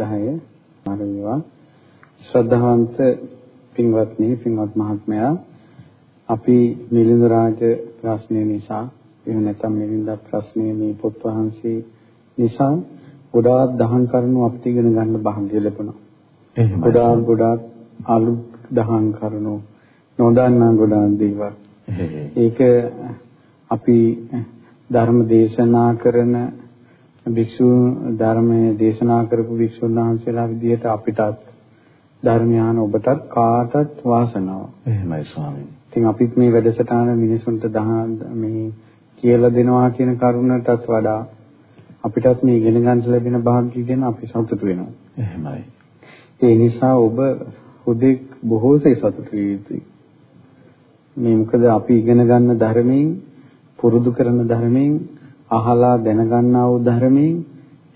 10 ආරම්භවා ශ්‍රද්ධාවන්ත පින්වත්නි පින්වත් මහත්මයා අපි මිලිඳු රාජ ප්‍රශ්නය නිසා එහෙම නැත්නම් මිලිඳ ප්‍රශ්නයේ මේ පොත් වහන්සේ නිසා ගොඩාක් දහම් කරුණු අපිට ඉගෙන ගන්න භාග්‍ය ලැබුණා. එහෙමයි. ගොඩාක් ගොඩාක් අලුත් දහම් කරුණු නොදන්නා ගොඩාක් දේවල්. ඒක අපි ධර්ම දේශනා කරන භික්ෂු ධර්මයේ දේශනා කරපු භික්ෂුන් වහන්සේලා විදිහට අපිටත් ධර්ම ඥාන ඔබටත් කාටත් වාසනාව. එහෙමයි ස්වාමීනි. ඉතින් අපිත් මේ වැඩසටහන මිනිසුන්ට මේ කියලා දෙනවා කියන කරුණටත් වඩා අපිටත් මේ ඉගෙන ගන්න ලැබෙන භාග්‍ය ගැන අපි සතුටු වෙනවා. එහෙමයි. ඒ නිසා ඔබ හුදෙක් බොහෝසේ සතුටු විය යුතුයි. මේ මොකද අපි ඉගෙන ගන්න ධර්මයෙන් පුරුදු කරන ධර්මයෙන් අහලා දැනගන්නා වූ ධර්මයෙන්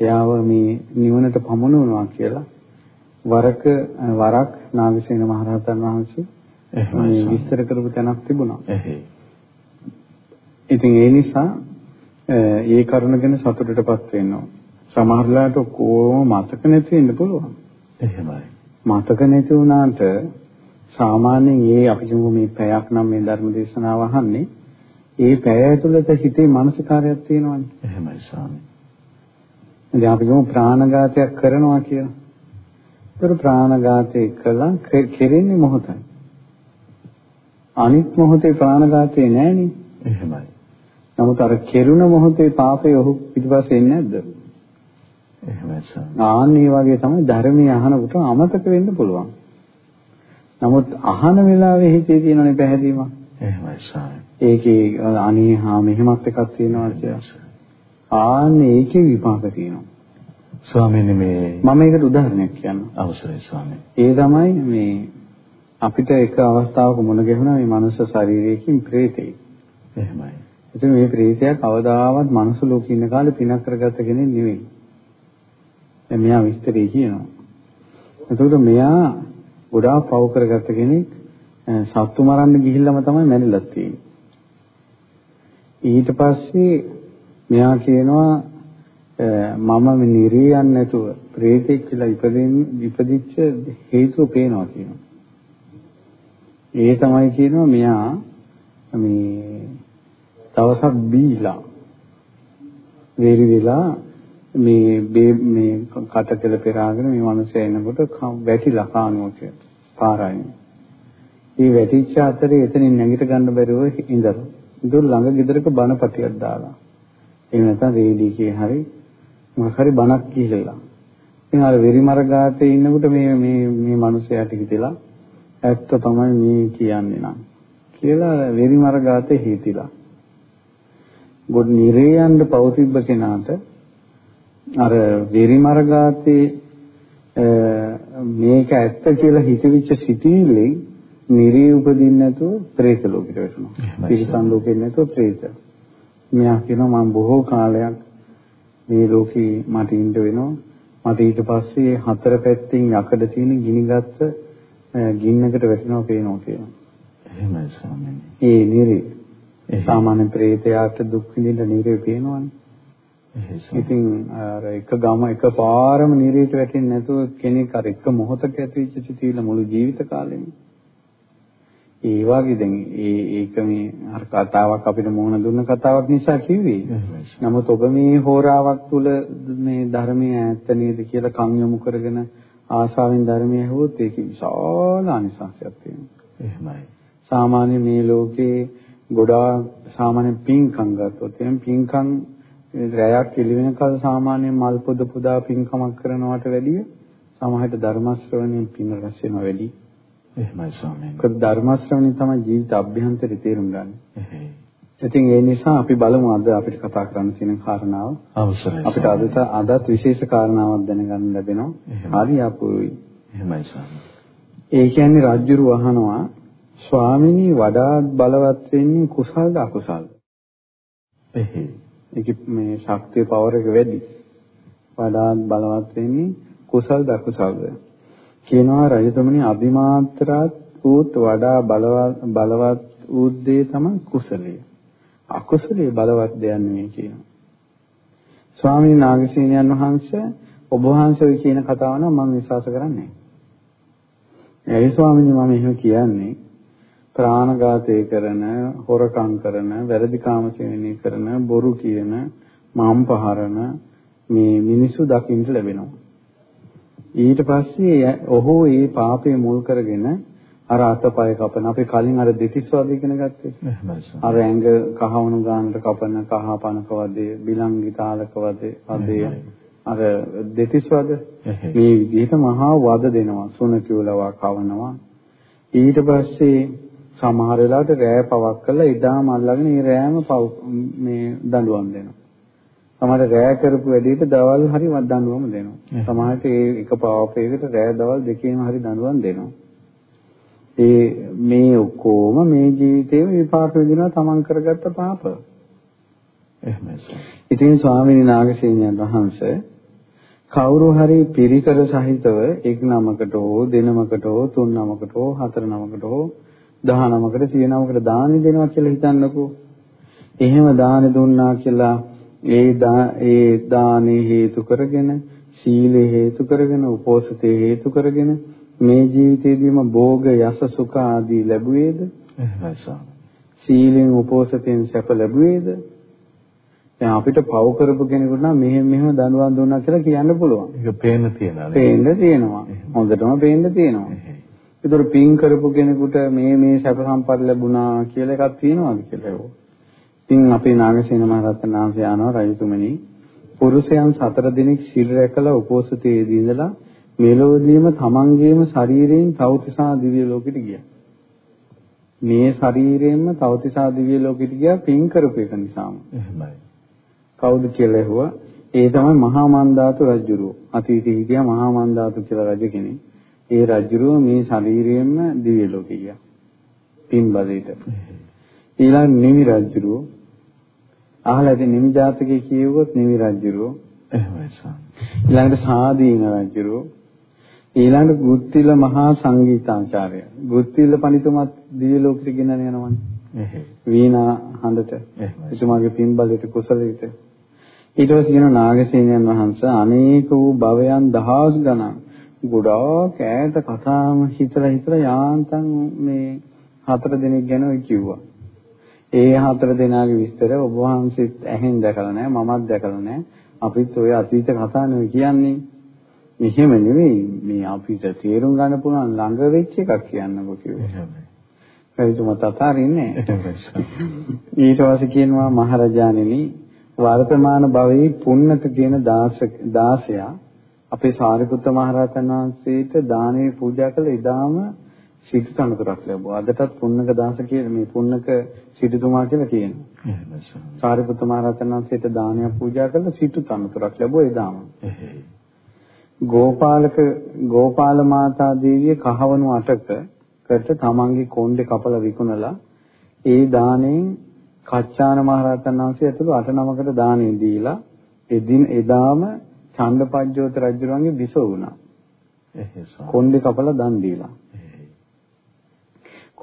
එයාව මේ නිවනට පමුණුවනවා කියලා වරක වරක් නාගසේන මහරහතන් වහන්සේ එහෙමයි විස්තර කරපු තැනක් තිබුණා. ඉතින් ඒ නිසා ඒ කරුණ ගැන සතුටටපත් වෙනවා. සමහරලාට කොහොම මතක නැති වෙන්න පුළුවන්. එහෙමයි. මතක නැති වුණාට සාමාන්‍යයෙන් ඒ අපි කියමු මේ පැයක් නම් මේ ධර්ම දේශනාව අහන්නේ ඒ පැය ඇතුළත හිතේ මානසිකාරයක් තියෙනවානේ. එහෙමයි ස්වාමී. දැන් අපි කියමු ප්‍රාණඝාතයක් කරනවා කියලා. ඒතර ප්‍රාණඝාතය කළා කෙරෙන්නේ මොහොතයි. අනිත් මොහොතේ ප්‍රාණඝාතේ නැහෙනේ. එහෙමයි. නමුත් අර කෙරුණ මොහොතේ පාපය ඔහු පිටිපස්සේ එන්නේ නැද්ද? එහෙමයි සර්. ආන් මේ වගේ තමයි ධර්මයේ අහනකොට අමතක වෙන්න පුළුවන්. නමුත් අහන වෙලාවේ හිතේ තියෙනනේ පැහැදීමක්. එහෙමයි සර්. ඒකේ අනේ හා මෙහෙමත් එකක් තියෙනවා කියලා. ආන් ඒකේ විපාක තියෙනවා. ස්වාමීනි මේ මම ඒකට උදාහරණයක් කියන්නම්. අවසරයි ස්වාමීනි. ඒ තමයි මේ අපිට එක අවස්ථාවක මුණ ගැහුණා මේ මනුෂ්‍ය ශරීරයකින් ප්‍රේතෙක්. එහෙමයි. ඉතින් මේ ප්‍රේතයා කවදාවත් මනුස්ස ලෝකේ ඉන්න කාලේ පිනක් කරගත්ත කෙනෙක් නෙවෙයි. දැන් මෙයා විස්තරේ කියනවා. එතකොට මෙයා ගොඩාක් පව් කරගත්ත කෙනෙක් සත්තු මරන්න ගිහිල්ලාම තමයි මැරිලත් තියෙන්නේ. ඊට පස්සේ මෙයා කියනවා මම නිරේ යන්නේ නැතුව ප්‍රේතෙක් කියලා ඉපදෙන්න ඉපදිච්ච හේතුව පේනවා කියනවා. ඒ තමයි කියනවා මෙයා මේ දවසක් බීලා වේරි වෙලා මේ මේ කට කෙල පෙරාගෙන මේ මිනිස්සයා එනකොට වැටිලා කානුවට පාරයි. මේ වැටිච්ච අතරේ එතනින් නැගිට ගන්න බැරුව ඉඳලා. ඉතින් ළඟ ගෙදරක බණපටියක් දාලා. එහෙම නැත්නම් රේඩිකේ හරි මොකක් හරි බණක් කියලා. ඉතින් අර වෙරිමර ගාතේ ඉන්නකොට මේ මේ මේ මිනිස්සයාට හිතෙලා ඇත්ත තමයි මේ කියන්නේ නම් කියලා වෙරිමර ගාතේ හිතිලා. ගොඩ නිරේයන්ද පෞතිබ්බ කෙනාට අර වෙරිමර ගාතේ මේක ඇත්ත කියලා හිතවිච්ච සිටිවිල්ලෙන් නිරේ උපදින්න නැතුව പ്രേත ලෝකෙට වැටෙනවා. තිරිසන් ලෝකෙට නැතුව പ്രേත. මෙයා කියනවා මම බොහෝ කාලයක් මේ ලෝකේ මට ඉන්න වෙනවා. මට ඊට පස්සේ හතර පැත්තෙන් යකඩ තියෙන ගිනිගත්ත ගින්නකට වැටෙනවා පේනවා කියනවා. එහෙමයි ස්වාමීනි. ඒ නිරේ සාමාන්‍ය പ്രേතයාට දුක් විඳින්න නිරේ පේනවනේ. ඉතින් අර එක ගම එක පාරම නිරේට වැටෙන්නේ නැතුව කෙනෙක් අර එක මොහොතක ඇතිවෙච්ච සිතිවිල්ල මුළු ජීවිත කාලෙම ඒ වගේ දැන් ඒ ඒක මේ අර කතාවක් අපිට මොන දුන්න කතාවක් නිසා කිව්වේ. නමුත් ඔබ මේ හෝරාවක් තුල මේ ධර්මයේ ඈත්ත නේද කියලා කන් යොමු කරගෙන ආශාවෙන් ධර්මය ඇහුවොත් ඒක විශාල අනිසංසයක් තියෙනවා. එහෙමයි. සාමාන්‍ය මේ ලෝකේ ගොඩාක් සාමාන්‍ය පින්කම් ගත්තොත් එහෙනම් පින්කම් රැයක් එළි වෙනකල් සාමාන්‍ය මල් පොද පුදා පින්කමක් කරනවට වැඩිය සමහරට ධර්ම ශ්‍රවණයෙන් පින් රැස් වෙනවා වැඩි. එහෙමයි ස්වාමීනි. ඒක ධර්ම ශ්‍රවණය තමයි ජීවිත අභ්‍යන්තරේ තේරුම් ගන්න. එහෙයි. ඉතින් ඒ නිසා අපි බලමු අද අපිට කතා කරන්න තියෙන කාරණාව. අවසරයි. අපිට අදට අදත් විශේෂ කාරණාවක් දැනගන්න ලැබෙනවා. හරි අපුයි. එහෙමයි ස්වාමී. ඒ කියන්නේ රජ්ජුරු අහනවා ස්වාමිනී වඩාත් බලවත් වෙන්නේ කුසල්ද අකුසල්ද? එහෙයි. ඒක මේ ශක්තිය පවර එක වැඩි. වඩාත් බලවත් වෙන්නේ කුසල්ද අකුසල්ද? කියනවා රජතුමනි අභිමාත්‍රාත් ඌත් වඩා බලවත් බලවත් ඌද්දේ තමයි කුසලය. අකුසලයේ බලවත් දෙයක් නෙවෙයි කියනවා. ස්වාමීන් නාගසේනයන් වහන්සේ ඔබ වහන්සේ ඔය කියන කතාව නම් මම විශ්වාස කරන්නේ නැහැ. ඒ ස්වාමීනි මම එහෙම කියන්නේ ප්‍රාණඝාතය කරන, හොරකම් කරන, වැරදි කාමසේවනය කරන, බොරු කියන, මාම් පහරන මේ මිනිස්සු දකින්න ලැබෙනවා. ඊට පස්සේ ඔහු මේ පාපේ මුල් කරගෙන අර අතපය කපන අපි කලින් අර දෙතිස් වදේ ඉගෙන ගත්තේ. අර ඇඟ කහවණු ගානට කපන කහපනක වදේ, බිලංගි තාලක වදේ, වදේ අර දෙතිස් වද මේ විදිහට මහා වද දෙනවා. සුනකියලවා කවනවා. ඊට පස්සේ සමහර වෙලාවට රෑ පවක් කරලා ඉදාම අල්ලගෙන ඒ රෑම මේ දඬුවම් දෙනවා. සමහර රෑ කරපු වැඩේට දවල් හරි දඬුවම් දෙනවා. සමහරට ඒ එක පාවපයකට රෑ දවල් දෙකේම හරි දඬුවම් දෙනවා. ඒ මේ ඔක්කොම මේ ජීවිතේම විපාක විඳිනවා තමන් කරගත්ත පාප. එහෙමයි. ඉතින් ස්වාමීන් නාගසේනයන් වහන්සේ කවුරු හරි පිරිකර සහිතව එක් නමකට හෝ දෙනමකට හෝ තුන් නමකට හෝ හතර නමකට හෝ දහ නමකට සිය නමකට දාන දෙනවා කියලා හිතන්නකෝ. එහෙම දාන දුන්නා කියලා ඒ ඒ දානේ හේතු කරගෙන සීලේ හේතු කරගෙන උපෝසතේ හේතු කරගෙන මේ ජීවිතේදීම භෝග යස සුඛ ආදී ලැබුවේද? එහෙමයි. සීලෙන් උපෝසතෙන් සැප ලැබුවේද? දැන් අපිට පව කරපු කෙනෙකුට නම් මෙහෙම මෙහෙම දඬුවම් දුන්නා කියලා කියන්න පුළුවන්. ඒක පේන්න තියනවා? පේන්න තියෙනවා. හොඳටම පේන්න තියෙනවා. ඒතර පින් කරපු කෙනෙකුට මේ මේ සැප සම්පත් ලැබුණා කියලා එකක් තියෙනවද කියලා ඒව. ඉතින් අපේ නාගසේන මහරහතන් වහන්සේ ආනවා රජතුමනි පුරුෂයන් සතර දිනක් සිල් රැකලා උපෝසතයේදී ඉඳලා මෙලොවදීම තමන්ගේම ශරීරයෙන් තවතිසා දිව්‍ය ලෝකෙට ගියා. මේ ශරීරයෙන්ම තවතිසා දිව්‍ය ලෝකෙට ගියා පින් කරපු එක නිසාම. එහෙමයි. කවුද කියලා ඇහුවා. ඒ තමයි මහා මන්දාතු රජුරෝ. අතීතයේ හිටියා මහා මන්දාතු කියලා රජ කෙනෙක්. ඒ රජුරෝ මේ ශරීරයෙන්ම දිව්‍ය ලෝකෙ ගියා. පින් බලයට. ඊළඟ නිමි රජුරෝ අහලා ඉතින් නිමි ජාතකයේ කියවුවොත් නිමි රජුරෝ එහෙමයි සාම. ඊළඟට සාදීන රජුරෝ ඊළඟ ගුත්තිල මහා සංගීතාචාර්ය. ගුත්තිල පඬිතුමත් දිව්‍ය ලෝකෙට ගෙනන යනවනේ. එහෙයි. වීණා හඬට. එතුමාගේ පින්බලයට කුසලයට. ඊට පස්සේ කියන නාගසේනයන් වහන්සේ අනේක වූ භවයන් දහස් ගණන් ගොඩාක් ඈත කතාම හිතලා හිතලා යාන්තම් මේ හතර දිනක් ගැන කිව්වා. ඒ හතර දෙනාගේ විස්තර ඔබ වහන්සේත් ඇහෙන් දැකලා නැහැ මමත් දැකලා නැහැ. අපිත් ඔය අතීත කතා නෙවෙයි කියන්නේ. මෙහෙම නෙවෙයි මේ අපිට තේරුම් ගන්න පුළුවන් ළඟ වෙච්ච එකක් කියන්නකෝ කිව්වා. රජතුමා තතාරින්නේ. ඊට පස්සේ කියනවා මහරජාණෙනි වර්තමාන භවයේ පුන්නක කියන දාස දාසයා අපේ සාරිපුත්ත මහරහතන් වහන්සේට දානේ පූජා කළ ඉදාම සිටු තනතුරක් ලැබුවා. අදටත් පුන්නක දාස කියන මේ පුන්නක සිටුතුමා කියලා කියනවා. එහෙමයි. සාරිපුත්ත මහරහතන් වහන්සේට දානයක් පූජා කළ සිටු තනතුරක් ලැබුවා ඉදාම. එහෙයි. ගෝපාලක ගෝපාල මාතා දේවිය කහවණු අටකට තමන්ගේ කොණ්ඩේ කපලා විකුණලා ඒ දාණයෙන් කච්චාන මහරහතන් වහන්සේ ඇතුළු අට නමකට දාණය දීලා එදින එදාම චණ්ඩපජ්ජෝත රජුරන්ගේ බිසව වුණා. කොණ්ඩේ කපලා දන් දීලා.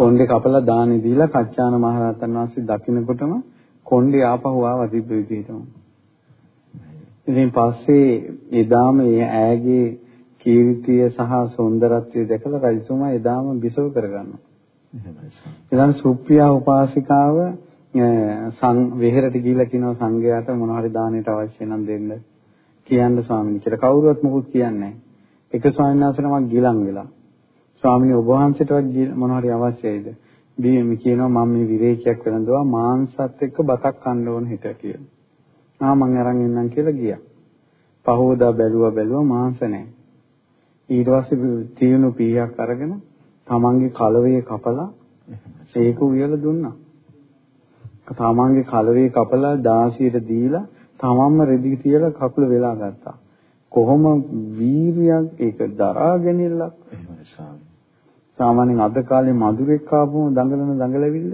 කොණ්ඩේ කපලා දාණය දීලා කච්චාන මහරහතන් වහන්සේ දකින්නකොටම කොණ්ඩේ ආපහු ආවා තිබ්බ විදිහටම. ඉතින් පස්සේ එදාම ඒ ඈගේ කීර්තිය සහ සෞන්දරත්වය දැකලා රජතුමා එදාම බිසව කරගන්නවා. එහෙමයි. සුප්පියා උපාසිකාව සං වෙහෙරට ගිහිල්ලා කියනවා සංඝයාට මොන හරි දාණයට අවශ්‍ය නම් දෙන්න කියන්න ස්වාමීනි කියලා. කවුරුවත් මොකුත් කියන්නේ නැහැ. එක ස්වාමීන් වහන්සේ නමක් ගිලන් වෙලා. ස්වාමීනි ඔබ වහන්සේටවත් මොන හරි අවශ්‍යයිද? බීමි කියනවා මම මේ විවේකයක් වෙනදවා මාංශත් එක්ක බතක් කන්න ඕන හිට කියලා. ආ මං අරන් එන්නම් කියලා ගියා. පහෝදා බැලුවා බැලුවා මාංශ නැහැ. ඊට පස්සේ තීවණු පීයක් අරගෙන තමන්ගේ කලවේ කපලා ඒක උයලා දුන්නා. තමන්ගේ කලවේ කපලා 16ට දීලා තමන්ම රෙදි තියලා කකුල වෙලා ගත්තා. කොහොම වීරියක් ඒක දරාගෙනILLක් එහෙමයි ස්වාමී. සාමාන්‍යයෙන් අද කාලේ මధుරෙක් ආපුවම දඟලන දඟලවිල්ල.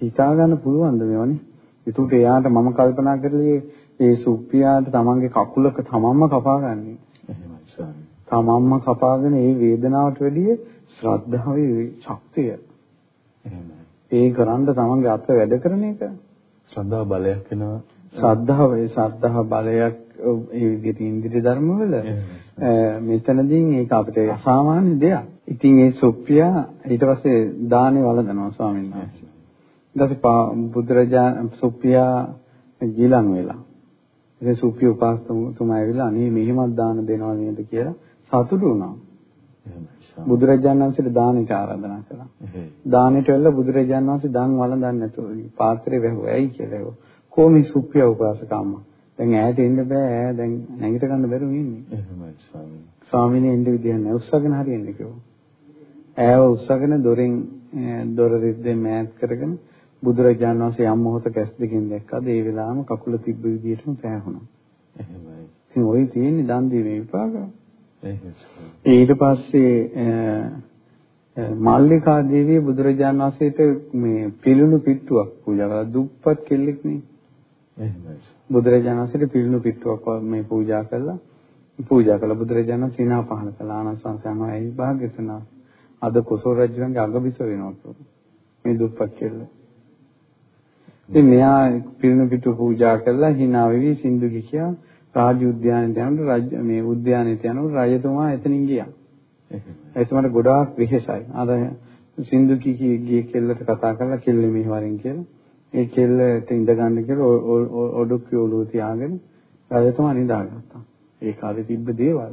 හිතා ගන්න පුළුවන්ද මේවනේ? ඒකට එයාට මම කල්පනා කරලේ ඒ සුප්පියාට තමන්ගේ කකුලක තමන්ම කපාගන්නේ. එහෙමයි ස්වාමී. තමන්ම කපාගෙන ඒ වේදනාවට වැඩිය ශ්‍රද්ධාවේ ශක්තිය. එහෙමයි. ඒ කරන්න තමන්ගේ අත වැඩ කරන එක. ශ්‍රද්ධාව බලයක් වෙනවා. ශ්‍රද්ධාව ඒ ශ්‍රද්ධා බලයක් ඒ විදිහට ඉන්ද්‍රිය ධර්මවල මෙතනදී ඒක අපිට අසාමාන්‍ය දෙයක්. ඉතින් ඒ සොප්පියා ඊට පස්සේ දානේ වළඳනවා ස්වාමීන් වහන්සේ. ඊට පස්සේ බුදුරජාණන් සොප්පියා ගිලන් වෙලා. ඉතින් සොප්පිය උපාසතුමා ඇවිල්ලා අනේ මෙහෙමත් දාන දෙනවා නේද කියලා සතුටු වුණා. බුදුරජාණන් වහන්සේට දානෙට ආරාධනා කළා. දානෙට වෙලා බුදුරජාණන් වහන්සේ දන් වළඳන්නේ නැතුව පාත්‍රේ වැහුවා. ඇයි කියලා කොහොමද සුප්පිය උපාසකම්ම? දැන් ඈත ඉන්න බෑ ඈ දැන් නැගිට ගන්න බැරුව ඉන්නේ. එහෙමයි ස්වාමීනි. ස්වාමීනි එන්න විදියක් නැහැ. උස්සගෙන හරියන්න කිව්වා. ඈව උස්සගෙන දොරෙන් දොර රිද්දෙන් මෑත් කරගෙන බුදුරජාණන් වහන්සේ යම් මොහොතක ඇස් දෙකෙන් දැක්කද ඒ වෙලාවම කකුල තිබ්බ විදියටම පෑහුණා. එහෙමයි. ඉතින් ওই තියෙන්නේ දන් දීමේ විපාක. එහෙමයි. ඊට පස්සේ මල්ලිකා දේවිය බුදුරජාණන් වහන්සේට මේ පිළුණු පිට්ටුවක් පූජා කළා. දුප්පත් කෙල්ලෙක් නේ. එහෙමයි. බුදුරජාණන් වහන්සේට පිළිණු පිටුවක් මේ පූජා කළා. පූජා කළ බුදුරජාණන් සීනා පහල කළා. ආනන්ද සංසයන්ව ඇයි භාග්‍යතුන අද කොසල් රජුන්ගේ අගබිස වෙනවා මේ දුප්පත් කෙල්ල. ඉතින් මෙයා පිළිණු පිටු පූජා කළා hina වෙවි සින්දු කියා රාජ උද්‍යානයට යනකොට රජ මේ උද්‍යානයට යනකොට රජතුමා එතනින් ගියා. එතුමාට ගොඩාක් විශේෂයි. අර සින්දු කී ගියේ කෙල්ලට කතා කරලා කෙල්ල මේ වරින් කියලා ඒ කෙල්ලට ඉඳ ගන්න කියලා ඔඩොක්කේ ඔළුව තියාගෙන රජතුමා නිදාගත්තා. ඒ කාලේ තිබ්බ දේවල්.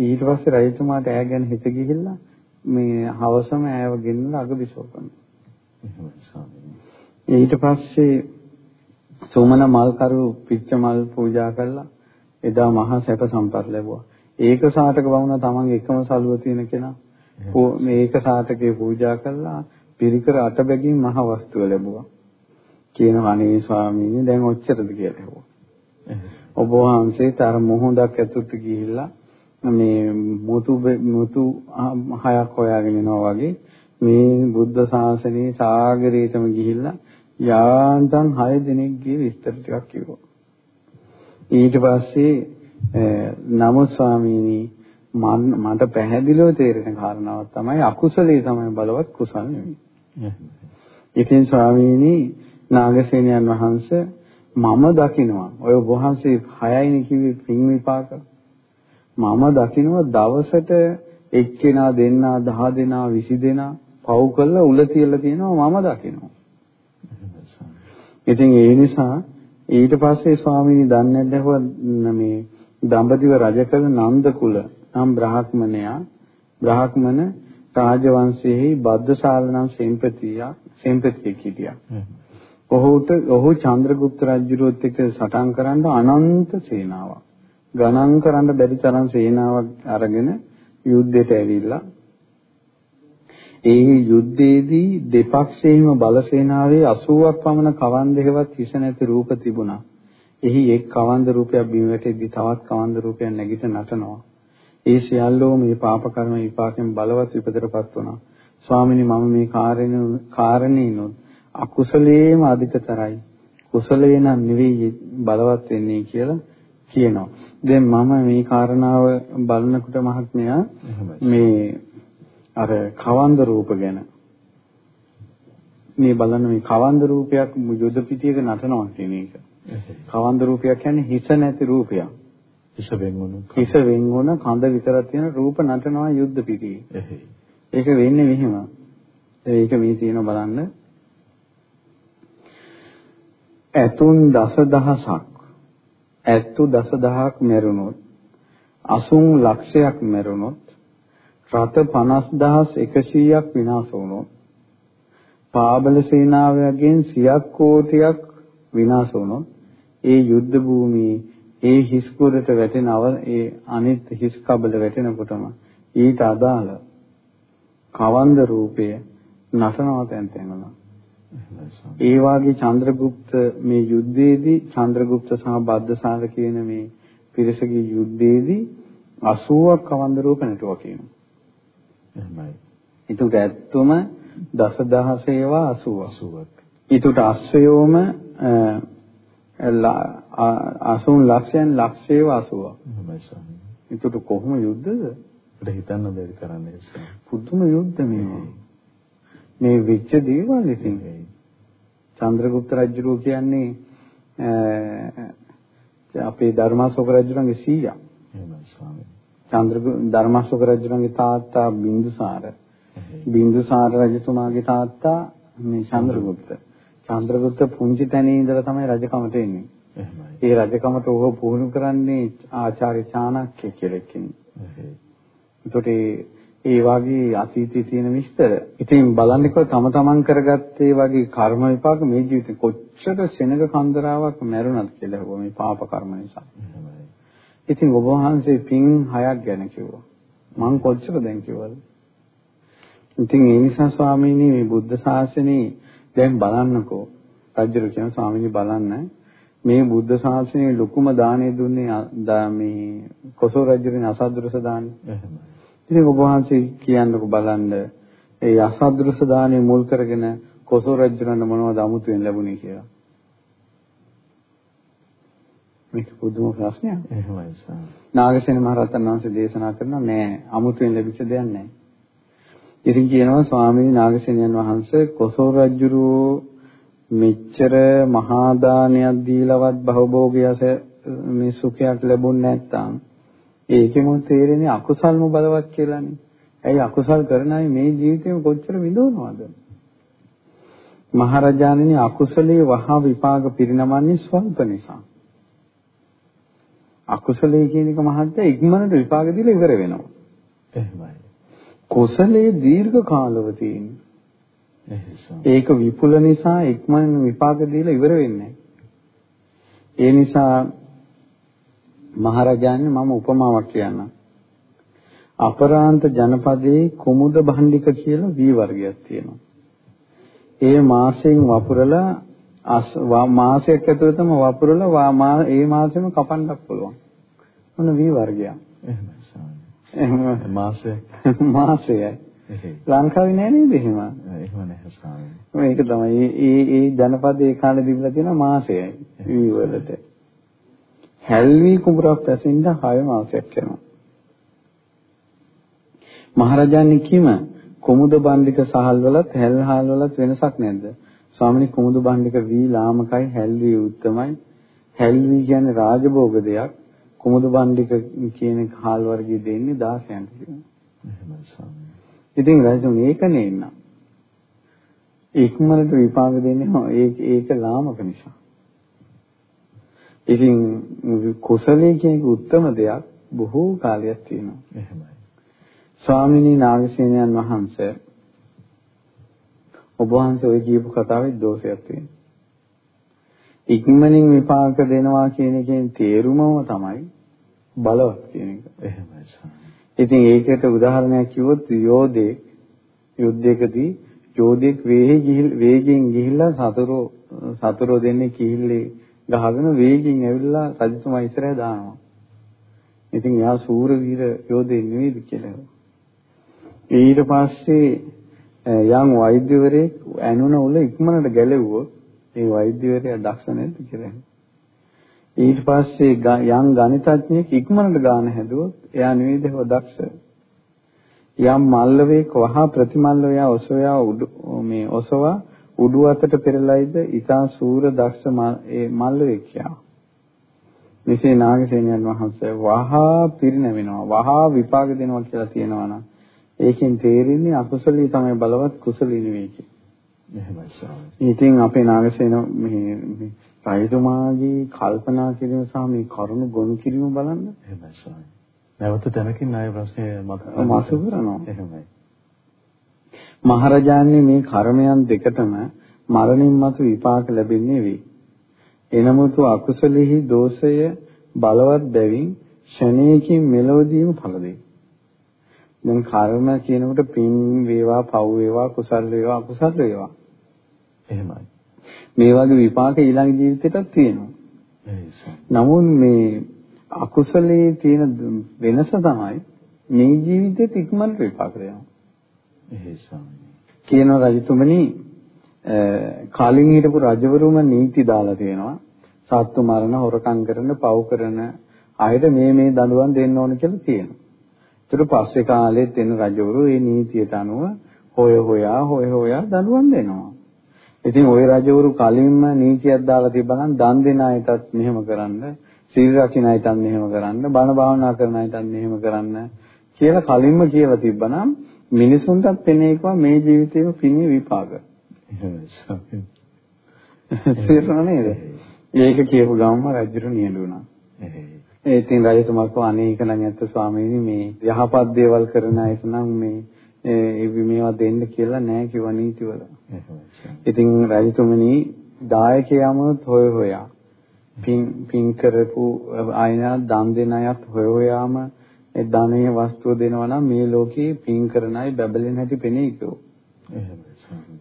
ඊට පස්සේ රජතුමාට ඈ ගැන හිත ගිහිල්ලා මේ හවසම ඈව ගෙන්නලා අගබිසව කරනවා. ඊට පස්සේ සෝමන මල් කරු පිච්ච මල් පූජා කළා. එදා මහා සැප සම්පත් ලැබුවා. ඒක සාටක වුණා තමන්ගේ එකම සලුව තියෙන කෙනා. මේක සාටකේ පූජා කළා. පිරිකර අට බැගින් මහ වස්තුව ලැබුවා. කියනවා අනේ ස්වාමීනි දැන් ඔච්චරද කියලා හෙව්වා. ඔබ වහන්සේට අර මොහොතක් ඇතුළට ගිහිල්ලා මේ මුතු මුතු හයක් හොයාගෙන යනවා වගේ මේ බුද්ධ ශාසනයේ සාගරයටම ගිහිල්ලා යාන්තම් 6 දිනක් විස්තර ටිකක් කිව්වා. ඊට පස්සේ නමුත් ස්වාමීනි මට පැහැදිලිව තේරෙන කාරණාවක් තමයි අකුසලයේ තමයි බලවත් කුසල නෙවෙයි. ඉතින් ස්වාමීනි නාගසේනයන් වහන්සේ මම දකිනවා. ඔය වහන්සේ 6යිනේ කිව්වේ පින් විපාක. මම දකිනවා දවසට එක්කෙනා දෙන්නා 10 දෙනා 20 දෙනා පව් කළා උල තියලා තියෙනවා මම දකිනවා. ඉතින් ඒ නිසා ඊට පස්සේ ස්වාමීනි දන්නේ නැද්ද මේ දඹදිව රජ කළ නන්ද කුල නම් බ්‍රාහ්මණයා බ්‍රාහ්මණ රාජවංශයේ බද්දශාල නම් සෙම්පතිය සෙම්පතියෙක් හිටියා. ඔහුට ඔහු චන්ද්‍රගුප්ත රජුරුවත් එක්ක සටන් කරන්න අනන්ත සේනාවක්. ගණන් කරන්න බැරි තරම් සේනාවක් අරගෙන යුද්ධයට ඇවිල්ලා ඒ යුද්ධයේදී දෙපක්ෂයේම බල සේනාවේ 80ක් පමණ කවන්ද හේවත් හිස නැති රූප තිබුණා. එහි එක් කවන්ද රූපයක් බිම වැටෙද්දී තවත් කවන්ද රූපයක් නැගිට නටනවා. ඒ සියල්ලෝ මේ පාප කර්ම විපාකයෙන් බලවත් විපදටපත් වුණා. ස්වාමිනී මම මේ කාරණේනොත් අකුසලයේම අධිකතරයි. කුසලේ නම් නෙවෙයි බලවත් වෙන්නේ කියලා කියනවා. දැන් මම මේ කාරණාව බලනකොට මහත්මයා මේ අර කවන්ද රූප ගැන මේ බලන මේ කවන්ද රූපයක් යුද පිටියක නටනවා කියන එක. කවන්ද රූපයක් කියන්නේ හිස නැති රූපයක්. හිස වෙන්වුණු හිස වෙන්වුණ කඳ විතරක් තියෙන රූප නටනවා යුද්ධ පිටියේ. ඒක වෙන්නේ මෙහෙම. ඒක මේ තියෙන බලන්න. ඇතුන් දසදහසක් ඇත්තු දසදහක් මැරුණොත් අසුන් ලක්ෂයක් මැරුණොත් රත 50100ක් විනාශ වුණොත් පාබල සේනාවයෙන් 100ක් කෝටියක් විනාශ වුණොත් ඒ යුද්ධ භූමියේ ඒ හිස් කුරට වැටෙනව ඒ අනිත් හිස් කබල වැටෙනකොටම ඊට අදාළ කවන්ද රූපය නටනවා තැන් තැන්වල. ඒ වාගේ චන්ද්‍රගුප්ත මේ යුද්ධයේදී චන්ද්‍රගුප්ත සහ බද්දසාල කියන මේ පිරිසගේ යුද්ධයේදී 80ක් කවන්ද රූප නටුවා කියනවා. එහෙමයි. ඊට ඇත්තම දසදහස ඒවා 80. 80ක්. ඊට අශ්වයෝම අසුන් ලක්ෂයන් ලක්ෂේව 80ක්. එහෙමයි ස්වාමී. ඊට කොහොම යුද්ධද? අපිට හිතන්න බැරි කරන්නේ පුදුම යුද්ධ මේ. මේ වෙච්ච දේවල් ඉතින්. චන්ද්‍රගුප්ත රජුරෝ කියන්නේ අපේ ධර්මාශෝක රජුගේ සීයා. එහෙමයි ස්වාමීනි. චන්ද්‍ර ධර්මාශෝක රජුගේ තාත්තා බින්දුසාර. බින්දුසාර රජතුමාගේ තාත්තා මේ චන්ද්‍රගුප්ත. චන්ද්‍රගුප්ත පුංචි තැනේ ඉඳලා තමයි රජකමට එන්නේ. එහෙමයි. ඒ රජකමට ඔහු පුහුණු කරන්නේ ආචාර්ය චාණක්‍ය කියලා කෙනෙක්. එතකොට ඒ වගේ අතීතයේ තියෙන විස්තර. ඉතින් බලන්නකෝ තම තමන් කරගත්තේ වගේ කර්ම විපාක මේ ජීවිතේ කොච්චර සෙනග කන්දරාවක් මැරුණත් කියලා හුව මේ පාප කර්ම නිසා. ඉතින් ඔබ වහන්සේ පින් හයක් ගැන කිව්වා. මං කොච්චර දැන් කිව්වද? ඉතින් ඒ නිසා ස්වාමීනි මේ බුද්ධ ශාසනේ දැන් බලන්නකෝ. රජු කියන ස්වාමීනි බලන්න මේ බුද්ධ ශාසනයේ ලොකුම දාණය දුන්නේ මේ කොසල් රජුගේ අසද්දෘස දාණය. එහෙමයි. ඉතින් ඔබ වහන්සේ කියන්නකො බලන්න ඒ අසද්දෘස දාණය මුල් කරගෙන කොසල් රජුණන් මොනවද අමුතුවෙන් ලැබුණේ කියලා. මේක පුදුම ප්‍රශ්නයක්. එහෙමයි සාම. නාගසේන මහරහතන් වහන්සේ දේශනා කරනවා නෑ අමුතුවෙන් ලැබිච්ච දෙයක් නෑ. ඉතින් කියනවා ස්වාමීන් නාගසේනයන් වහන්සේ කොසල් රජුරෝ මෙච්චර මහා දානයක් දීලවත් භවභෝගයස මේ සුඛයක් ලැබුණ නැත්නම් ඒකෙම තේරෙන්නේ අකුසල්ම බලවත් කියලානේ. ඇයි අකුසල් කරන අය මේ ජීවිතේම කොච්චර විඳවනවද? මහරජාණනි අකුසලයේ වහා විපාක පිරිනමන්නේ ස්වල්ප නිසා. අකුසලයේ කියන එක මහත්ය ඉක්මනට විපාක දීලා ඉවර වෙනවා. එහෙමයි. කුසලයේ දීර්ඝ කාලව තියෙන්නේ. ඒක විපුල නිසා ඉක්මන විපාක දීලා ඉවර වෙන්නේ ඒ නිසා මහරජාණන් මම උපමාවක් කියන්නම්. අපරාන්ත ජනපදයේ කුමුද භණ්ඩික කියලා වී වර්ගයක් තියෙනවා. ඒ මාසයෙන් වපුරලා මාසයක් ඇතුළතම වපුරලා ඒ මාසෙම කපන්නත් පුළුවන්. මොන වී වර්ගයක්. එහෙමයි මාසයක් මාසයයි. ලංකාවේ නෑ නේද එහෙම? එහෙම නැහැ ස්වාමීනි. මේක තමයි ඒ ඒ ජනපදයේ කාලේ දීලා තියෙන මාසයයි වී වලට. හැල්වි කුඹරක් පැසින්න 6 මාසයක් යනවා. මහරජාණන් කිම කුමුද බණ්ඩික සහල් වලත් හැල්හාල් වලත් වෙනසක් නැද්ද? ස්වාමිනී කුමුද බණ්ඩික වී ලාමකයි හැල්වි උත්තමයි. හැල්වි කියන්නේ රාජභෝග දෙයක්. කුමුද බණ්ඩික කියන හාල් වර්ගය දෙන්නේ 16න්ට කියනවා. ඉතින් රජුන් ඒක නෙන්න. ඉක්මනට විපාක දෙන්නේ ඒක ඒක ලාමක නිසා. ඉතින් කුසලයේ කියන උත්තම දෙයක් බොහෝ කාලයක් තියෙනවා. එහෙමයි. ස්වාමිනී නාගසේනයන් වහන්සේ ඔබ වහන්සේ ওই කියපු කතාවේ දෝෂයක් තියෙනවා. ඉක්මනින් විපාක දෙනවා කියන එකෙන් තේරුමම තමයි බලවත් කියන එක. එහෙමයි ස්වාමී. ඉතින් ඒකට උදාහරණයක් කිව්වොත් යෝධෙක් යුද්ධයකදී යෝධෙක් වේගෙන් වේගෙන් ගිහිල්ලා සතුරෝ සතුරෝ දෙන්නේ කිහිල්ලේ ගහගෙන වේගෙන් ඇවිල්ලා රජතුමා ඉස්සරහ දානවා. ඉතින් යා සූර වීර යෝධෙක් නෙවෙයිද කියලා. ඊට පස්සේ යම් වෛද්‍යවරයෙක් ඇනුන උල ඉක්මනට ගැලෙව්වොත් ඒ වෛද්‍යවරයා දක්ෂ නැද්ද කියලා. ඊට පස්සේ යම් ගණිතඥයෙක් ඉක්මනට ගාන හැදුවොත් එයා නෙවෙයිද හො දක්ෂ. යම් මල්ලවේක වහා ප්‍රතිමල්ලවයා ඔසවයා උඩු මේ ඔසවා උඩු අතට පෙරලයිද ඊතා සූර දක්ෂ ඒ මල්ලවේක යා. මෙසේ නාගසේනයන් වහන්සේ වහා පිරිනැවෙනවා වහා විපාක දෙනවා කියලා තියෙනවා නම් ඒකෙන් තේරෙන්නේ අකුසලී තමයි බලවත් කුසලී නෙවෙයි කියලා. එහෙමයි ස්වාමී. ඉතින් අපේ නාගසේන මේ රජතුමාගේ කල්පනා කිරීම සහ මේ කරුණ ගොනු කිරීම බලන්න. එහෙමයි ස්වාමී. නැවත තැනකින් ආය ප්‍රශ්නේ මත මාසු කරනවා. එහෙමයි. මහරජාණන් මේ කර්මයන් දෙකටම මරණින් මතු විපාක ලැබෙන්නේ වේ. එනමුතු අකුසලෙහි දෝෂය බලවත් බැවින් ෂණයකින් මෙලොවදීම දෙයි. දැන් කර්ම කියනකොට පින් වේවා, පව් වේවා, කුසල් වේවා, අකුසල් වේවා. එහෙමයි. මේ වගේ විපාක ඊළඟ ජීවිතේටත් තියෙනවා. නමුත් මේ අකුසලයේ තියෙන වෙනස තමයි මේ ජීවිතෙත් ඉක්මනට විපාක දෙනවා. එහෙයි ස්වාමීනි. කියන රජතුමනි කාලින් හිටපු රජවරුම නීති දාලා තියෙනවා. සත්තු මරණ, හොරකම් කරන, පව් කරන අයට මේ මේ දඬුවම් දෙන්න ඕන කියලා තියෙනවා. ඊට පස්සේ කාලෙත් එන රජවරු මේ නීතියට අනුව හොය හොයා හොය හොයා දඬුවම් දෙනවා. ඉතින් ওই රජවරු කලින්ම නීතියක් දාලා තිබ්බනම් දන් දෙන අයටත් මෙහෙම කරන්න, සීල් රකින්න අයටත් මෙහෙම කරන්න, බණ භාවනා කරන අයටත් මෙහෙම කරන්න කියලා කලින්ම කියලා තිබ්බනම් මිනිසුන්ටත් පෙනේකවා මේ ජීවිතේම පිනේ විපාක. තේරුණා නේද? ඒක කියපු ගමන්ම රජුට නියඬුණා. ඒ ඉතින් රජතුමා කව අනේක නම් ඇත්ත ස්වාමීනි මේ යහපත් දේවල් කරන අයට නම් මේ ඒ මේවා දෙන්න කියලා නෑ කිව්ව නීතිවල. ඉතින් රජතුමනි දායකයමත් හොය හොයා පින් පින් කරපු අයන දන් දෙන අයත් හොය හොයාම ඒ ධනීය වස්තුව දෙනවා නම් මේ ලෝකේ පින් කරන අය බබලෙන් හැටි පෙනේ කිව්වා.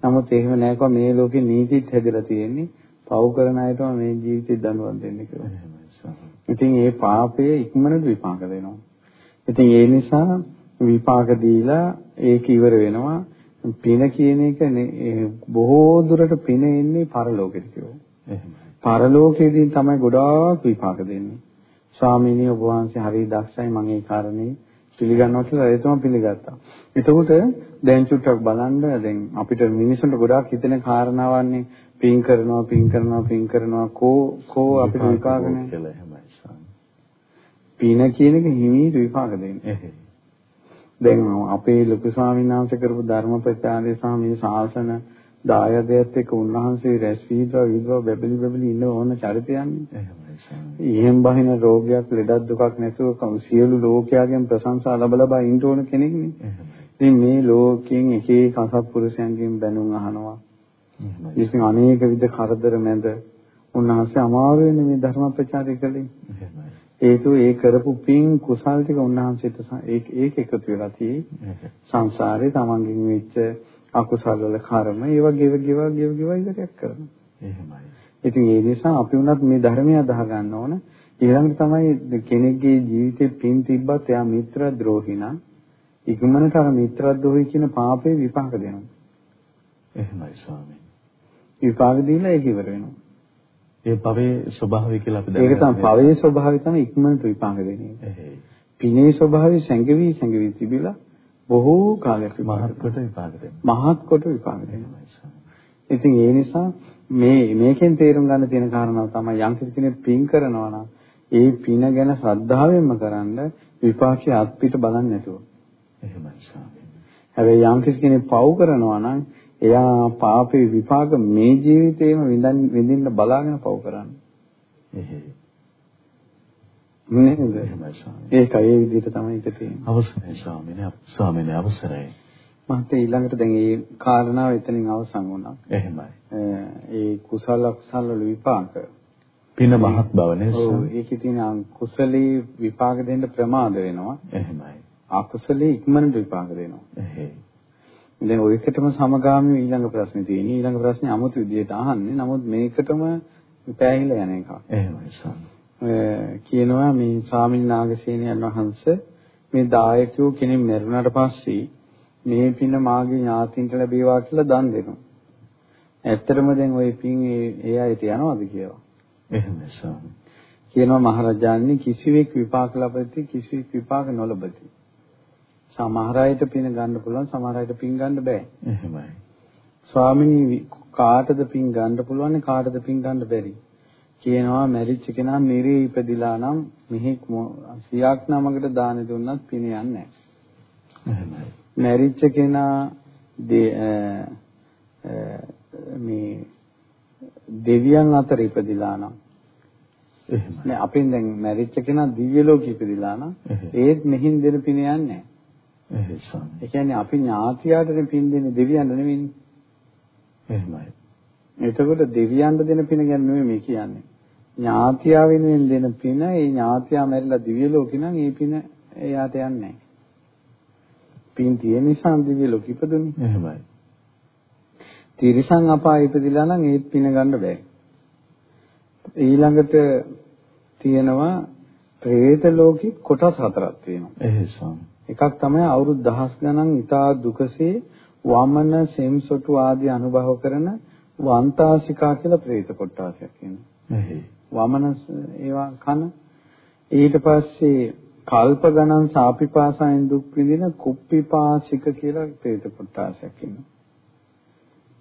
නමුත් එහෙම නෑකෝ මේ ලෝකේ නීතිත් හැදලා තියෙන්නේ පව් කරන අයටම මේ ජීවිතේ දඬුවම් දෙන්න කියලා. ඉතින් ඒ පාපය ඉක්මනට විපාක දෙනවා. ඉතින් ඒ නිසා විපාක දීලා ඒක ඉවර වෙනවා. පින කියන එක බොහෝ දුරට පින එන්නේ පරලෝකෙට කියෝ. පරලෝකයේදී තමයි ගොඩාක් විපාක දෙන්නේ. ස්වාමීනි ඔබ වහන්සේ හරි දක්ෂයි මම ඒ කාරණේ පිළිගන්නවා කියලා එතුමා පිළිගත්තා. එතකොට දැන් චුට්ටක් බලන්න දැන් අපිට මිනිසුන්ට ගොඩාක් හිතෙන කාරණාවන්නේ පින් කරනවා පින් කරනවා පින් කරනවා කෝ කෝ අපිට විපාක නැහැ. පින කියන එක හිමීට විපාක දෙන්නේ. දැන් අපේ ලොකු ස්වාමීන් වහන්සේ කරපු ධර්ම ප්‍රචාරය සහ මේ ශාසන දායදයට එක්ක උන්වහන්සේ රැස් වීදවා වීදවා බැබලි බැබලි ඉන්න ඕන චරිතයන්නේ. එහෙම බහින රෝගයක් ලෙඩක් දුකක් නැතුව සියලු ලෝකයාගෙන් ප්‍රශංසා ලබ ලබා ඉන්න ඕන කෙනෙක්නේ. ඉතින් මේ ලෝකයෙන් එක එක අසත්පුරුෂයන්ගෙන් බැනුම් අහනවා. ඉතින් අනේක විද කරදර මැද උන්වහන්සේ අමාරුවෙන් මේ ධර්ම ප්‍රචාරය කළේ. හේතුව ඒ කරපු පින් කුසල් ටික උන්වහන්සේට ඒක ඒක එකතු වෙලා තියෙයි. සංසාරේ තමන්ගෙන් වෙච්ච අකුසල වල කර්ම ඒ වගේ ගෙව ගෙව ගෙව ඉවරයක් කරනවා. එහෙමයි ඉතින් ඒ නිසා අපි උනත් මේ ධර්මය අදාහ ගන්න ඕන ඊළඟට තමයි කෙනෙක්ගේ ජීවිතේ පින් තිබ්බත් එයා මිත්‍ර ද්‍රෝහි නම් ඉක්මනට අර මිත්‍ර ද්‍රෝහි කියන පාපේ විපාක දෙනවා එහෙමයි ස්වාමීනි විපාක දීලා ඒක ඉවර වෙනවා ඒ භවයේ ස්වභාවය කියලා අපි දැනගන්න. ඒක තමයි භවයේ ස්වභාවය තමයි ඉක්මනට විපාක දෙන්නේ. පිනේ ස්වභාවය සැඟවි සැඟවි තිබිලා බොහෝ කාලයක් මහත් කොට විපාක දෙනවා. මහත් කොට විපාක දෙනවා. ඉතින් ඒ නිසා මේ මේකෙන් තේරුම් ගන්න තියෙන කාරණාව තමයි යම් කෙනෙක් පින් කරනවා නම් ඒ පින ගැන ශ්‍රද්ධාවෙන්ම කරන්න විපාකයේ අත්පිට බලන්නේ නැතුව. එහෙමයි ස්වාමී. හැබැයි යම් කෙනෙක් පව් කරනවා නම් එයා පාපේ විපාක මේ ජීවිතේම විඳින්න විඳින්න බලාගෙන පව කරන්නේ. එහෙයි. නේද? ඒකයි ඒ විදිහට තමයි ඒක තියෙන්නේ. අවසරයි ස්වාමීනි ස්වාමීනි අවසරයි. මහත් ඊළඟට දැන් මේ කාරණාව එතනින් අවසන් වුණා. එහෙමයි. ඒ කුසල අකුසල වල විපාක පින මහත් බව නේද? ඔව් ඒකේ තියෙන කුසලී විපාක දෙන්න ප්‍රමාද වෙනවා. එහෙමයි. අකුසලී ඉක්මනට විපාක දෙනවා. එහෙයි. දැන් ඔය එකටම සමගාමීව ඊළඟ ප්‍රශ්නේ තියෙන්නේ. ඊළඟ ප්‍රශ්නේ 아무තු විදියට අහන්නේ. නමුත් මේකටම පෑහිලා යන එකක්. එහෙමයි සාම. කියනවා මේ ස්වාමීන් නාගසේනයන් වහන්සේ මේ දායකයෝ කෙනෙක් මරුණාට පස්සේ මේ පින මාගේ ඥාතින්ට ලැබේවා කියලා දන් දෙනවා. ඇත්තටම දැන් ওই පින් ඒ අයට යනවාද කියලා. එහෙමයි සාම. කියනවා මහරජාණන් කිසිවෙක් විපාක ලබති කිසිවෙක් විපාක නොලබති. සමහර අයට පින ගන්න පුළුවන් සමහර අයට පින් ගන්න බෑ. එහෙමයි. ස්වාමිනී කාටද පින් ගන්න පුළුවන් කාටද පින් ගන්න බැරි. කියනවා මැරිච්ච කෙනා නිරේ ඉපදිලා නම් මෙහි සියක් නමකට දාන දුන්නත් පින යන්නේ නැහැ. මැරිච්ච කෙනා මේ දෙවියන් අතර ඉපදිලා නම් එහෙමයි. නේ අපින් දැන් මැරිච්ච කෙනා දිව්‍ය ලෝකෙ ඉපදිලා නම් ඒත් මෙහින් දෙන පින යන්නේ නැහැ. එහෙසම්. ඒ කියන්නේ අපි ඥාතියාටනේ පින් දෙන්නේ දෙවියන්ට නෙවෙයිනේ. එහෙමයි. එතකොට දෙවියන්ට දෙන පින ගැන නෙවෙයි මේ කියන්නේ. ඥාතියා වෙනුවෙන් දෙන පින ඒ ඥාතියා මැරිලා දිව්‍ය ලෝකේ නම් ඒ පින එයාට යන්නේ නැහැ. පින් තියෙන නිසා දිව්‍ය ලෝකෙ ඉපදුනේ. එහෙමයි. තිරිසන් අපාය ඉපදිලා නම් ඒත් පින ගන්න බෑ. ඊළඟට තියෙනවා പ്രേත ලෝකෙ කොටස් හතරක් තියෙනවා. එහෙසම්. එකක් තමයි අවුරුදු දහස් ගණන් ඉතා දුකසේ වමන සෙම්සොටු ආදී අනුභව කරන වන්තාසිකා කියලා ප්‍රේත කොටාසයක් කියනවා. වමන ඒවා කන ඊට පස්සේ කල්ප ගණන් සාපිපාසයෙන් දුක් විඳින කුප්පිපාසික කියලා പ്രേත කොටසක් ඉන්නවා.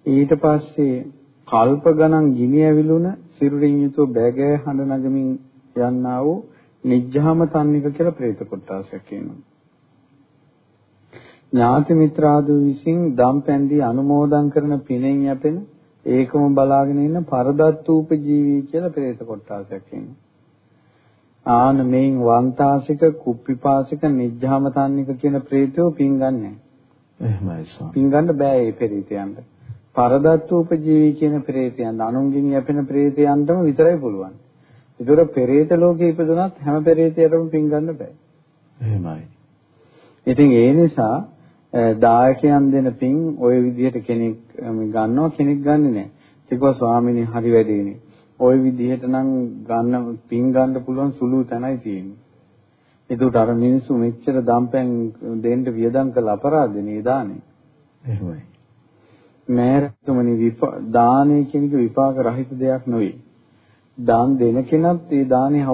ඊට පස්සේ කල්ප ගණන් ගිනි ඇවිලුන සිරුරින් යුතුව බෑගෑ හඬ නගමින් යන්නා වූ නිජ්ජහම තන්නික කියලා പ്രേත කොටසක් ඉන්නවා. ඥාති මිත්‍රාදු විසින් දම්පැන්දී අනුමෝදන් කරන පිනෙන් යැපෙන ඒකම බලාගෙන ඉන්න පරදත්තූප ජීවී කියලා പ്രേත කොටසක් ඉන්නවා. ආන මේන් වන්තාසික කුප්පිපාසික නිජ්ජාමතන්නික කියන ප්‍රේතයෝ පින් ගන්නෑ. එහෙමයි ස්වාමී. පින් ගන්න බෑ ඒ ප්‍රේතයන්ට. පරදත්තු උපජීවී කියන ප්‍රේතයන් අනුන්ගෙන් යැපෙන ප්‍රේතයන්ටම විතරයි පුළුවන්. ඒතර පෙරේත ලෝකේ ඉපදුනත් හැම පෙරේතයටම පින් ගන්න බෑ. එහෙමයි. ඉතින් ඒ නිසා දායකයන් දෙන පින් ওই විදිහට කෙනෙක් ගන්නවා කෙනෙක් ගන්නෙ නෑ. ඒකවා ස්වාමීනි හරි වැඩේනේ. ওই විදිහට නම් ගන්න පින් ගන්න පුළුවන් සුළු තැනයි තියෙන්නේ. ඒකට අර මිනිස්සු මෙච්චර දම්පැන් දෙන්න වියදම් කළ අපරාධ නේ දානේ. එහෙමයි. නෑරතුමනි දානය කියන එක විපාක රහිත දෙයක් නෙවෙයි. දාන දෙන කෙනත් ඒ දානේ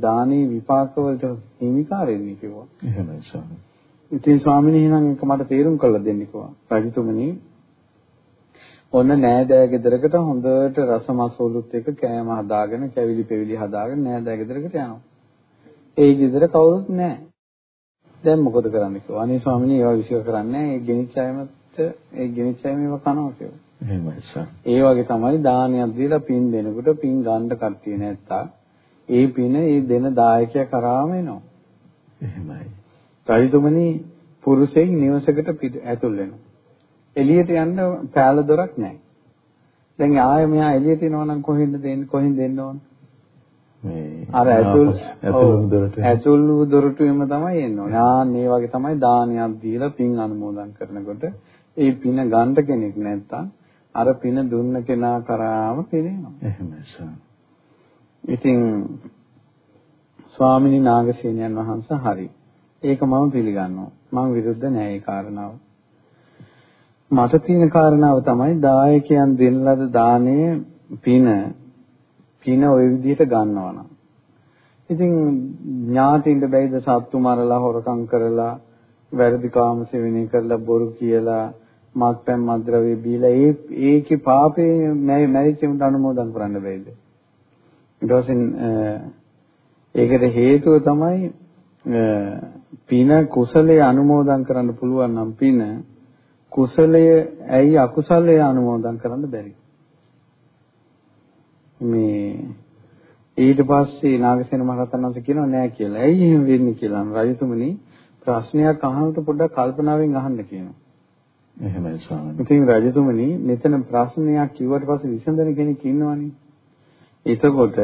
දානේ විපාක වලට හිමිකාරෙන්නේ කිව්වා. එහෙමයි ස්වාමී. ඉතින් ස්වාමීනි එහෙනම් ඒක මට තේරුම් කරලා දෙන්න කිව්වා. රජතුමනි ඔන්න නෑදෑ ගෙදරකට හොඳට රසමසෝලුත් එක්ක කෑම හදාගෙන කැවිලි පෙවිලි හදාගෙන නෑදෑ ගෙදරකට යනවා. ඒ ගෙදර කවුරුත් නෑ. දැන් මොකද කරන්න කිව්වා. අනේ ස්වාමීනි ඒවා විශ්ව කරන්නේ. ඒ ගෙනිච්ච අයම ඒ ගෙනිච්චයි මේව කනවා කියලා. එහෙමයි සර්. ඒ වගේ තමයි දානයක් දීලා පින් දෙනකොට පින් ගන්න කට්ටිය නැත්තා ඒ පින ඒ දෙන දායකයා කරාම එනවා. එහෙමයි. රජතුමනි පුරුෂයෙක් නිවසකට ඇතුල් වෙනවා. එළියට යන්න පෑල දොරක් නැහැ. දැන් ආයෙ මෙහා එළියට එනවා නම් කොහෙන්ද දෙන්නේ කොහෙන් දෙන්න ඕන? මේ අර ඇතුල් ඇතුළු දොරට ඇතුළු දොරටුවෙම තමයි එන්න ඕනේ. ආ මේ වගේ තමයි දානයක් දීලා පින් අනුමෝදන් කරනකොට ඒ පින ගන්න කෙනෙක් නැත්තම් අර පින දුන්න කෙනා කරාම පිරෙනවා. එහෙමයි සර්. ඉතින් ස්වාමිනී නාගසේනයන් වහන්සේ හරි. ඒක මම පිළිගන්නවා. මම විරුද්ධ නෑ ඒ කාරණාව. මට තියෙන කාරණාව තමයි දායකයන් දෙන ලද දාණය පින පින ওই විදිහට ගන්නවා නම්. ඉතින් ඥාතින්ට බැයිද සත්තු මරලා හොරකම් කරලා වැරදි කාම සෙවණේ කරලා බොරු කියලා මත්පැන් මද්ද්‍රව්‍ය බීලා ඒ ඒකේ පාපේ මැරිච්ච උන්ට අනුමෝදන් කරන්න බැයිද ඊට පස්සේ ඒකට හේතුව තමයි පින කුසලයේ අනුමෝදන් කරන්න පුළුවන් නම් පින කුසලයේ ඇයි අකුසලයේ අනුමෝදන් කරන්න බැරි මේ ඊට පස්සේ නාගසේන මහරහතන් වහන්සේ කියනවා නෑ කියලා. ඇයි එහෙම වෙන්නේ කියලා. රජතුමනි ප්‍රශ්නයක් අහනකොට පොඩ්ඩක් කල්පනාවෙන් අහන්න කියනවා. එහෙමයි ස්වාමීනි. ඉතින් රජතුමනි මෙතන ප්‍රශ්නයක් කිව්වට පස්සේ විසඳන කෙනෙක් ඉන්නවනේ. එතකොට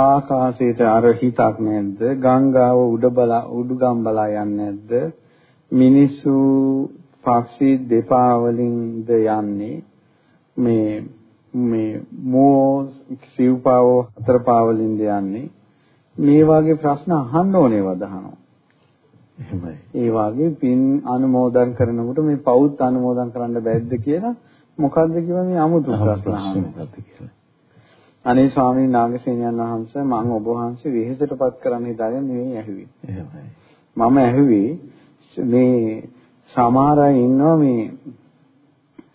ආකාශයට අර හිතක් නැද්ද? ගංගාව උඩ බලා උඩුගම් බලා යන්නේ නැද්ද? මිනිස්සු පක්ෂි දෙපා වලින්ද යන්නේ? මේ මේ මෝ සිව්පාව හතර පාවලින්ද යන්නේ? මේ වගේ ප්‍රශ්න අහන්න ඕනේ වදහනවා. එහෙමයි. ඒ වාගේ පින් අනුමෝදන් කරනකොට මේ පෞත් අනුමෝදන් කරන්න බැද්ද කියලා මොකද්ද කියලා මේ අමුතු ප්‍රශ්න අහනවා. අනේ ස්වාමීන් නාගසේනයන් වහන්සේ මම ඔබ වහන්සේ වෙහෙසටපත් කරන්න හිතාගෙන නෙවෙයි ඇහුවේ. එහෙමයි. මම ඇහුවේ මේ සමහර අය ඉන්නවා මේ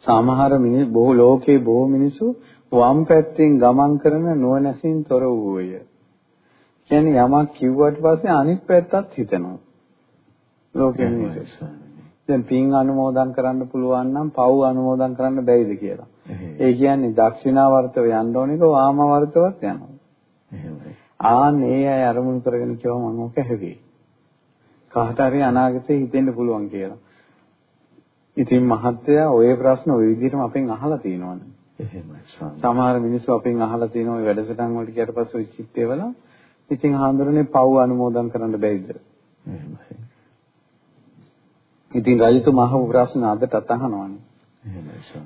සමහර මිනිස් බොහෝ ලෝකේ බොහෝ මිනිස්සු වම් පැත්තෙන් ගමන් කරන නුවණැසින් තොර වූය. කියන්නේ යමක් කිව්වට පස්සේ අනිත් පැත්තත් හිතනවා. ලෝකෙ මිනිස්සු. දැන් පින් අනුමෝදන් කරන්න පුළුවන් නම් පව් අනුමෝදන් කරන්න බැයිද කියලා. ඒ කියන්නේ දක්ෂිනාවර්තව යන්න ඕනේක වාමවර්තවත් යනවා. එහෙමයි. ආන්නේ අය අරමුණු කරගෙන කියව මම ඔක හැවේ. කාට හරි අනාගතේ හිතෙන්න පුළුවන් කියලා. ඉතින් මහත්තයා ওই ප්‍රශ්න ওই විදිහටම අපෙන් අහලා තියෙනවනේ. එහෙමයි. සමහර මිනිස්සු අපෙන් අහලා තියෙනවා ওই වැඩසටහන් වලට ගියට පස්සේ ওই චිත්තේවල ඉතින් හාමුදුරනේ පව් අනුමෝදන් කරන්න බැයිද? එහෙමයි. ඉතින් රජතුමා අහපු ප්‍රශ්න අදටත් අහනවානේ.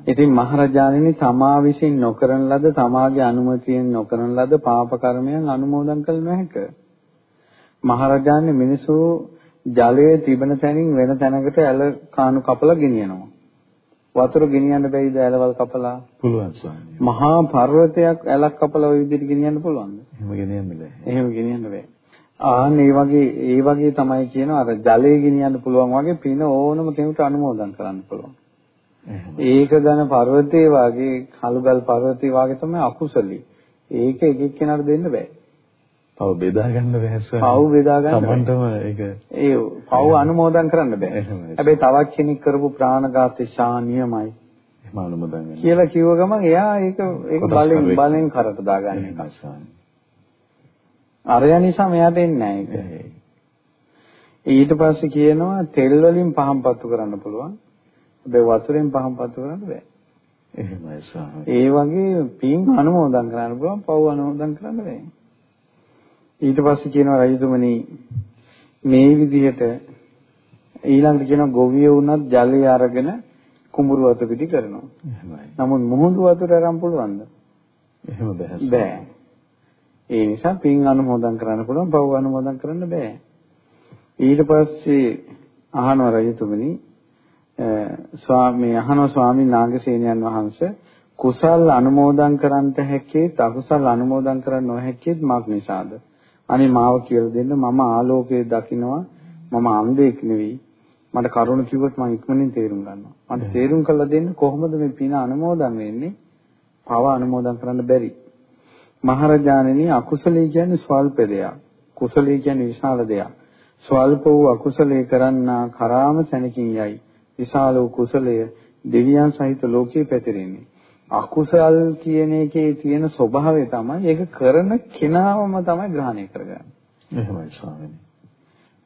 ඉතින් මහරජාණෙනි තමා විසින් නොකරන ලද තමාගේ අනුමැතියෙන් නොකරන ලද පාප කර්මයන් අනුමෝදන් කළ නොහැක. මහරජාණන් මිනිසු ජලයේ තිබෙන තැනින් වෙන තැනකට ඇල කාණු කපලා ගෙනියනවා. වතුර ගෙනියන්න බැයිද ඇලවල් කපලා? පුළුවන් ස්වාමී. මහා පර්වතයක් ඇලක් කපලා ওই විදිහට ගෙනියන්න පුළුවන්ද? එහෙම ගෙනියන්න බෑ. එහෙම ගෙනියන්න බෑ. ආන්න ඒ වගේ ඒ වගේ තමයි කියනවා අර ජලය ගෙනියන්න පුළුවන් වගේ පින ඕනම කෙනෙකුට අනුමෝදන් කරන්න පුළුවන්. ඒක ගැන පර්වතේ වාගේ කලුගල් පර්වතේ වාගේ තමයි අකුසලී. ඒක එක එක්කෙනාට දෙන්න බෑ. පව බෙදා ගන්න බෑ පව බෙදා ගන්න. තමන්ටම ඒක ඒ පව අනුමෝදන් කරන්න බෑ. හැබැයි තවත් කෙනෙක් කරපු ප්‍රාණඝාතේ ශානියමයි. එහෙම අනුමෝදන් වෙනවා. කියලා කිව්ව ගමන් එයා ඒක ඒක බලෙන් බලෙන් කරට දාගන්න එක. අරයා නිසා මෙයාට එන්නේ නැහැ ඒක. ඊට පස්සේ කියනවා තෙල් වලින් පහන් පත්තු කරන්න පුළුවන්. හැබැයි වතුරෙන් පහන් පත්තු කරන්න බෑ. එහෙමයි ස්වාමී. ඒ වගේ පින් අනුමෝදන් කරන්න පුළුවන්, පව් අනුමෝදන් කරන්න බෑ. ඊට පස්සේ කියනවා රජතුමනි මේ විදිහට ඊළඟට කියනවා ගොවිය වුණත් ජලය අරගෙන කුඹුරු වතු පිටි කරනවා. නමුත් මුහුදු වතුර අරන් පුළුවන්ද? එහෙම බෑ. බෑ. ඒ නිසා පින් අනුමෝදන් කරන්න පුළුවන්, පව් අනුමෝදන් කරන්න බෑ. ඊට පස්සේ අහනවා රජතුමනි ස්වාමී අහනවා ස්වාමීන් නාගසේනයන් වහන්සේ කුසල් අනුමෝදන් කරන්ට හැක්කේ අකුසල් අනුමෝදන් කරන්න නොහැක්කේ මක් නිසාද? අනේ මාව කියලා දෙන්න මම ආලෝකයේ දකින්නවා මම අන්ධෙක් නෙවෙයි. මට කරුණ කිව්වොත් මම ඉක්මනින් තේරුම් ගන්නවා. මට තේරුම් කරලා දෙන්න කොහොමද මේ පින අනුමෝදන් වෙන්නේ? පව අනුමෝදන් කරන්න බැරි. මහරජාණෙනි අකුසලයේ කියන්නේ ස්වල්ප දෙයක්. කුසලයේ කියන්නේ විශාල දෙයක්. ස්වල්ප වූ අකුසලයේ කරන්නා කරාම සැනකින් යයි. විශාල වූ කුසලය දෙවියන් සහිත ලෝකේ පැතිරෙන්නේ. අකුසල් කියන එකේ තියෙන ස්වභාවය තමයි ඒක කරන කෙනාවම තමයි ග්‍රහණය කරගන්නේ. එහෙමයි ස්වාමීනි.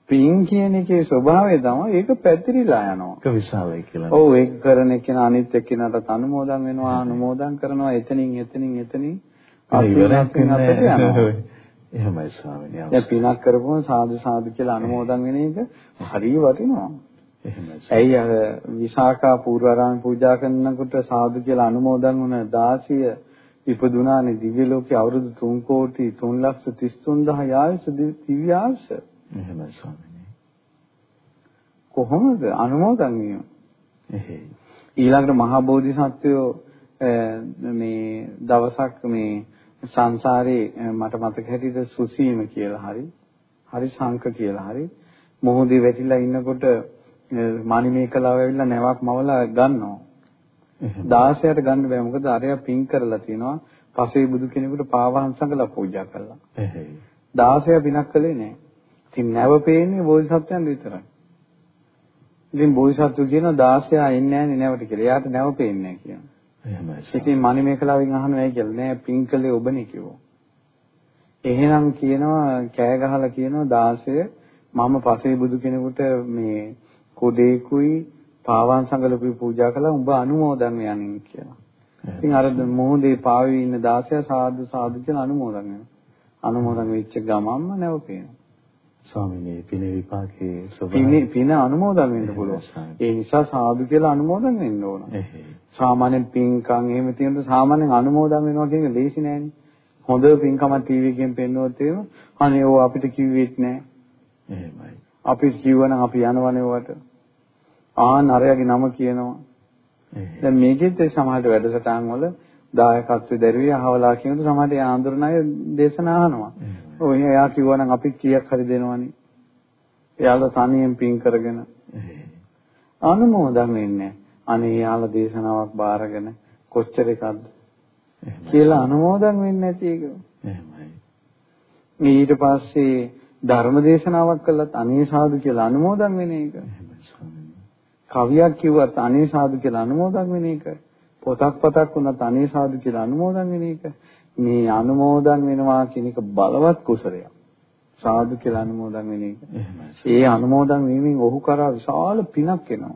පින් කියන එකේ ස්වභාවය තමයි ඒක පැතිරිලා යනවා. ඒක විශාලයි කියලා. ඔව් ඒක කරන කෙනා අනිත් එක්කෙනාට අනුමෝදන් වෙනවා අනුමෝදන් කරනවා එතනින් එතනින් එතනින් ඉවරක්. එහෙමයි ස්වාමීනි. දැන් පිනක් කරපුවම සාදු සාදු කියලා අනුමෝදන් වෙන එක හරිය වටිනවා. එහෙමයි. ඇයි අර විසාකා පූර්වාරාම පූජා කරනකොට සාදු කියලා අනුමෝදන් වුණ 16 ඉපදුනානේ දිව්‍ය ලෝකේ අවුරුදු 3 කෝටි 333000 ආයුෂ දිව්‍ය ආයුෂ. එහෙමයි ස්වාමීනි. කොහොමද අනුමෝදන් වීම? එහෙයි. ඊළඟට මහා බෝධිසත්වයෝ මේ දවසක් මේ සංසාරේ මට මතක හැටියට සුසීම කියලා හරි හරි ශංක කියලා හරි මොහොතේ වැටිලා ඉන්නකොට මණිමේකලාව ඇවිල්ලා නැවක් මවලා ගන්නවා. 16ට ගන්න බෑ මොකද අරයා පින් කරලා තියෙනවා. පසේ බුදු කෙනෙකුට පාවහන් සංගලා පූජා කළා. එහෙයි. 16 පිනක් කළේ නෑ. ඉතින් නැව පේන්නේ බෝධිසත්වයන් විතරයි. ඉතින් බෝධිසත්තු කියනවා 16 එන්නේ නෑනේ නැවට කියලා. එයාට නැව පේන්නේ නෑ කියනවා. එහෙමයි. ඉතින් මණිමේකලාවෙන් අහනවා ඇයි කියලා. නෑ පින් කළේ ඔබනේ කිව්වා. එහෙනම් කියනවා කෑ ගහලා කියනවා 16 මම පසේ බුදු කෙනෙකුට මේ කොඩේකුයි පාවන් සංගලපුයි පූජා කළා උඹ අනුමෝදන් යන්නේ කියලා. ඉතින් අර මොහොතේ පාවී ඉන්න 16 සාදු සාදු කියලා අනුමෝදන් වෙනවා. අනුමෝදන් වෙච්ච ගමන්ම නැවපේනවා. ස්වාමීනි පිනේ විපාකේ ස්වභාවය පින පින අනුමෝදන් වෙන්න පුළුවන්. ඒ නිසා සාදු කියලා අනුමෝදන් වෙන්න ඕන. සාමාන්‍යයෙන් පින්කම් එහෙම තියෙනද සාමාන්‍යයෙන් අනුමෝදන් වෙනවා කියන ලේසි නෑනේ. හොඳ පින්කමක් ටීවී එකෙන් පෙන්වුවොත් එහෙම අනේ ඕ අපිට කිව්වෙත් නෑ. එහෙමයි. අපි කිව්වනම් අපි යනවනේ වට. ආන් අරයාගේ නම කියනවා. දැන් මේකෙත් සමහරට වැඩසටහන් වල දායකත්වයේ දරුවේ අහවලා කියනකොට සමහරට ඒ ආන්දරණ අය දේශනා අහනවා. ඔය එයා කිව්වනම් අපි කීයක් හරි දෙනවනේ. එයාලා තනියෙන් පින් කරගෙන. අනුමෝදන් වෙන්නේ. අනේ එයාලා දේශනාවක් බාරගෙන කොච්චර එකක්ද කියලා අනුමෝදන් වෙන්නේ නැති එක. එහෙමයි. ඊට පස්සේ ධර්ම දේශනාවක් කළත් අනේ සාදු කියලා අනුමෝදන් වෙන එක. කවියක් කිව්වත් අනේ සාදු කියලා අනුමෝදන් වෙන එක. පොතක් පතක් වුණත් අනේ සාදු කියලා අනුමෝදන් වෙන එක. මේ අනුමෝදන් වෙනවා කියන එක බලවත් කුසලයක්. සාදු කියලා අනුමෝදන් වෙන එක. ඒ අනුමෝදන් වීමෙන් ඔහු කරා විශාල පිනක් එනවා.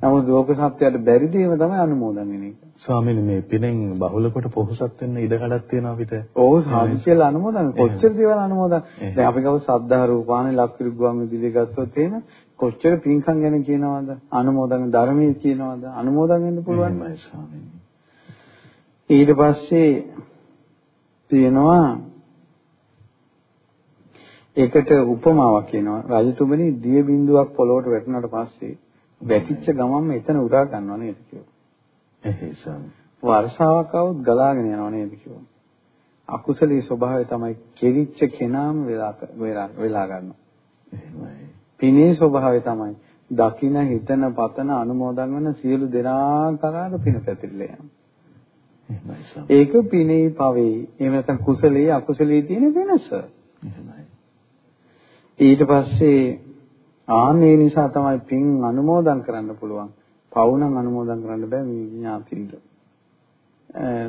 නමුත් ලෝක සත්‍යයට බැරි දේම තමයි අනුමෝදන් වෙන එක. ස්වාමීනි මේ පිනෙන් බහුල කොට පොහොසත් වෙන්න ඉඩ කඩක් තියෙනවා අපිට. ඔව් සාදු කියලා අනුමෝදන් කොච්චර දේවල් අනුමෝදන්. දැන් අපි ගාව සද්ධා රූපානේ ලක්විරු ගුවන් විදුලිය ගත්තොත් එහෙම කොච්චර පින්කම් ගැන කියනවද? අනුමෝදන් ධර්මයේ කියනවද? අනුමෝදන් වෙන්න පුළුවන් නෑ ස්වාමීනි. ඊට පස්සේ තියෙනවා ඒකට උපමාවක් කියනවා රජතුමනි දිය බිඳුවක් පොළොවට වැටුණාට පස්සේ වැටිච්ච ගමන්ම එතන උරා ගන්නව නේද කියලා. එහෙයි සම්. වර්ෂාවක් આવුත් ගලාගෙන යනව නේද කියලා. අකුසලී ස්වභාවය තමයි කෙවිච්ච කෙනාම වෙලා වෙලා ගන්නවා. එහෙමයි. පිනේ ස්වභාවය තමයි දකින හිතන පතන අනුමෝදන් වෙන සියලු දෙනා කරාට පින පැතිරලා යනවා. ඒක පිනේ පවේ. එහෙම නැත්නම් කුසලයේ අකුසලයේ තියෙන වෙනස. ඊට පස්සේ ආන්නේ නිසා තමයි පින් අනුමෝදන් කරන්න පුළුවන්. පව් නම් අනුමෝදන් කරන්න බෑ මේ ඥාතින්ට.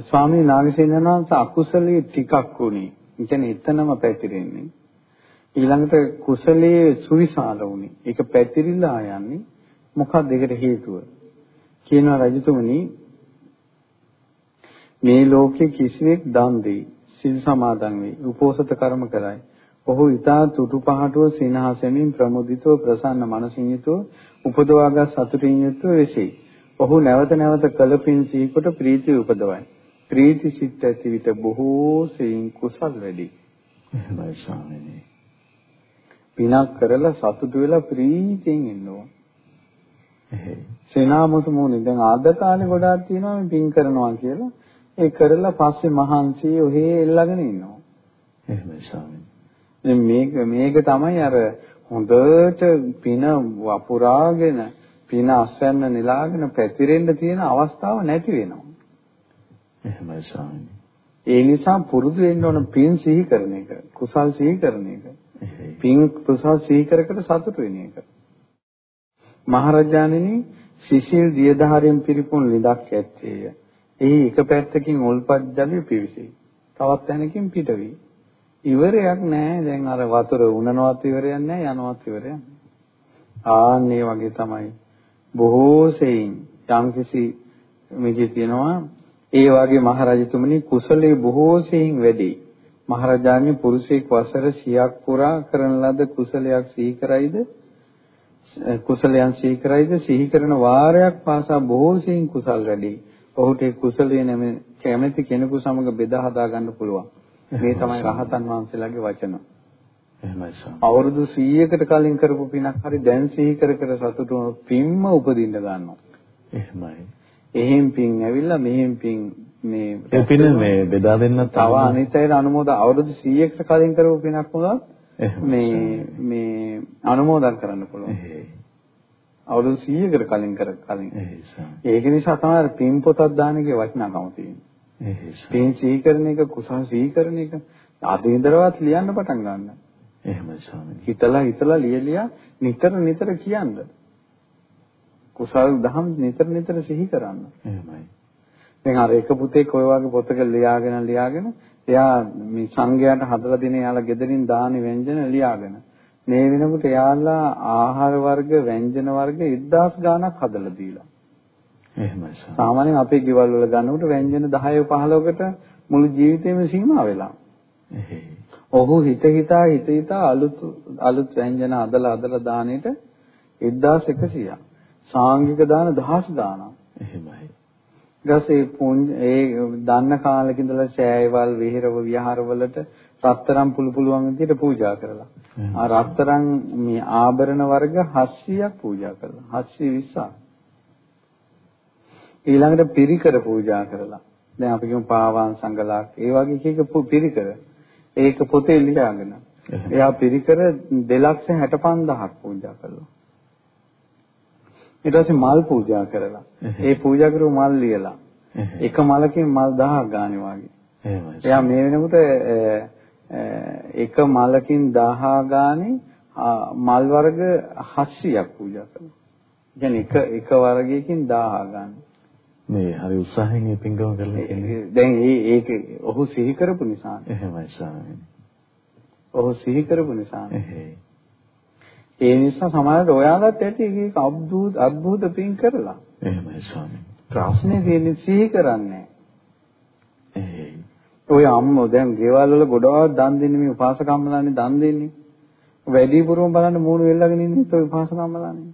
ස්වාමී නාගසේනන් වහන්සේ අකුසලයේ ටිකක් උනේ. කියන්නේ එතනම පැතිරෙන්නේ. ඊළඟට කුසලයේ සුවිශාල වුණේ. ඒක පැතිරිලා යන්නේ මොකක්ද ඒකට හේතුව? කියනවා රජතුමනි මේ ලෝකේ කිසිවෙක් දන් දෙයි, සිල් සමාදන් වෙයි, උපෝසත කර්ම කරයි. ඔහු ඊතා තුටු පහටුව සිනහසෙමින් ප්‍රමුදිතව ප්‍රසන්න මනසින් යුතුව උපදවාගත් සතුටින් යුතුව වෙසෙයි. ඔහු නැවත නැවත කළ පින් සීකොට ප්‍රීතිය උපදවයි. ප්‍රීති සිත් ඇති විට බොහෝ සෙයින් කුසල් වැඩි. එහෙමයි ස්වාමීනි. පිනක් කරලා සතුටු වෙලා ප්‍රීතියෙන් ඉන්න ඕන. එහෙයි. සේනාමුසු මොනේ දැන් ආද කාලේ ගොඩාක් තියෙනවා මේ පින් කරනවා කියලා. ඒ කරලා පස්සේ මහන්සි ඔහේ එල්ලගෙන ඉන්නවා. එහෙමයි ස්වාමීනි. මේක මේක තමයි අර හොඳට පින වපුරාගෙන පින අස්වැන්න නෙලාගෙන පැතිරෙන්න තියෙන අවස්ථාව නැති වෙනවා. එහෙමයි ස්වාමීනි. ඒ නිසා පුරුදු වෙන්න ඕන පින් සිහි කරන එක, කුසල් සිහි කරන එක. පින් කුසල් සිහි කර කර සතුට වෙන එක. මහරජාණෙනි සිසිල් දියදහරෙන් පිරිපුන් ලිඳක් ඇත්තේය. එහි එක පැත්තකින් උල්පත් ජලය පිවිසෙයි. තවත් තැනකින් පිටවි. ඉවරයක් නැහැ. දැන් අර වතුර උනනවත් ඉවරයක් නැහැ, යනවත් ඉවරයක් නැහැ. ආන්නේ වගේ තමයි බොහෝ සෙයින් යම්කිසි මේකේ තියෙනවා ඒ වගේ මහරජතුමනි කුසලයේ බොහෝ සෙයින් වැඩි. මහරජාණන් පුරුෂයෙක් වසර 100ක් පුරා කරන ලද කුසලයක් සිහි කරයිද කුසලයන් සිහි කරයිද සිහි කරන වාරයක් පාසා බොහෝ සෙයින් කුසල් වැඩි. ඔහුට ඒ කුසලයේ නැමෙ කැමැති කෙනෙකු සමග බෙදා හදා ගන්න පුළුවන්. මේ තමයි රහතන් වහන්සේලාගේ වචන. එහෙමයි සම්. අවුරුදු 100කට කලින් කරපු පිනක් හරි දැන් සිහි කර කර සතුටු පින්ම උපදින්න ගන්නවා. එහෙමයි. එහෙන් පින් ඇවිල්ලා මෙහෙන් පින් මේ ඒ පින මේ බෙදා දෙන්න තව අනිත් අයට අනුමෝදන් අවුරුදු 100කට කලින් කරපු පිනක් වුණත් මේ මේ අනුමෝදන් කරන්න පුළුවන්. අවුරුදු 100කට කලින් කර කලින්. ඒක නිසා තමයි පින් පොතක් දාන එකේ වටිනාකම තියෙන්නේ. පින් සිහි කරන එක කුසල් සිහි කරන එක අද ඉඳලවත් ලියන්න පටන් ගන්න. එහෙමයි ස්වාමීනි. හිතලා හිතලා ලියලියා නිතර නිතර කියන්න. කුසල් දහම් නිතර නිතර සිහි කරන්න. එහෙමයි. දැන් අර එක පුතෙක් ඔය වගේ පොතක ලියාගෙන ලියාගෙන එයා මේ සංඝයාට හදලා දෙන යාලා ගෙදරින් දානි ව්‍යංජන ලියාගෙන මේ වෙනකොට යාලා ආහාර වර්ග ව්‍යංජන වර්ග 1000 ගාණක් හදලා දීලා. එහෙමයි සර්. සාමාන්‍යයෙන් අපේ ගෙවල් වල ගන්නකොට ව්‍යංජන 10 15කට මුළු ජීවිතේම සීමා වෙලා. ඔහු හිත හිතා හිත හිතා අලුත් අලුත් ව්‍යංජන අදලා අදලා දානෙට 1100ක්. සාංගික දාන දහස් ගාණක්. එහෙමයි. ඊටසේ ඒ දන්න කාලෙක ඉඳලා ඡායවල් විහෙරව විහාරවලට රත්තරන් පුළු පුළුවන් විදිහට පූජා කරලා. ආ රත්තරන් මේ ආභරණ වර්ග 700ක් පූජා කරලා. 720ක්. ඊළඟට පිරිකර පූජා කරලා. දැන් අපි කියමු පාවාන් සංගලාක් ඒ වගේ කීක පිරිකර. ඒක පොතේ ලියාගෙන. එයා පිරිකර 265000ක් පූජා කළා. ඊට පස්සේ මල් පූජා කරලා. ඒ පූජා කරපු මල් ලියලා. එක මලකින් මල් 1000ක් ගානේ වගේ. එහෙමයි. එයා මේ වෙනකොට එක මලකින් 1000 ගානේ මල් වර්ග 700ක් පූජා කරනවා. කියන්නේ එක එක වර්ගයකින් 1000 ගන්න. මේ හරි උත්සාහයෙන් මේ පින්කම කරලා කියන්නේ. දැන් ඒ ඒක ඔහු සිහි කරපු නිසා. එහෙමයි ස්වාමීනි. ඔහු සිහි කරපු නිසා. එහෙයි. ඒ නිසා සමහරවිට ඔයාලත් ඇති ඒක අද්භූත අද්භූත පින් කරලා. එහෙමයි ස්වාමී. ප්‍රශ්නේ තියෙන්නේ සිහි කරන්නේ. ඔය අම්මෝ දැන් ගෙවල් වල ගොඩාක් දන් දෙන්නේ මේ උපාසකම්මලානේ දන් දෙන්නේ. වැඩිපුරම බලන්න මූණ වෙල්ලගෙන ඉන්නේ ඔය උපාසකම්මලානේ.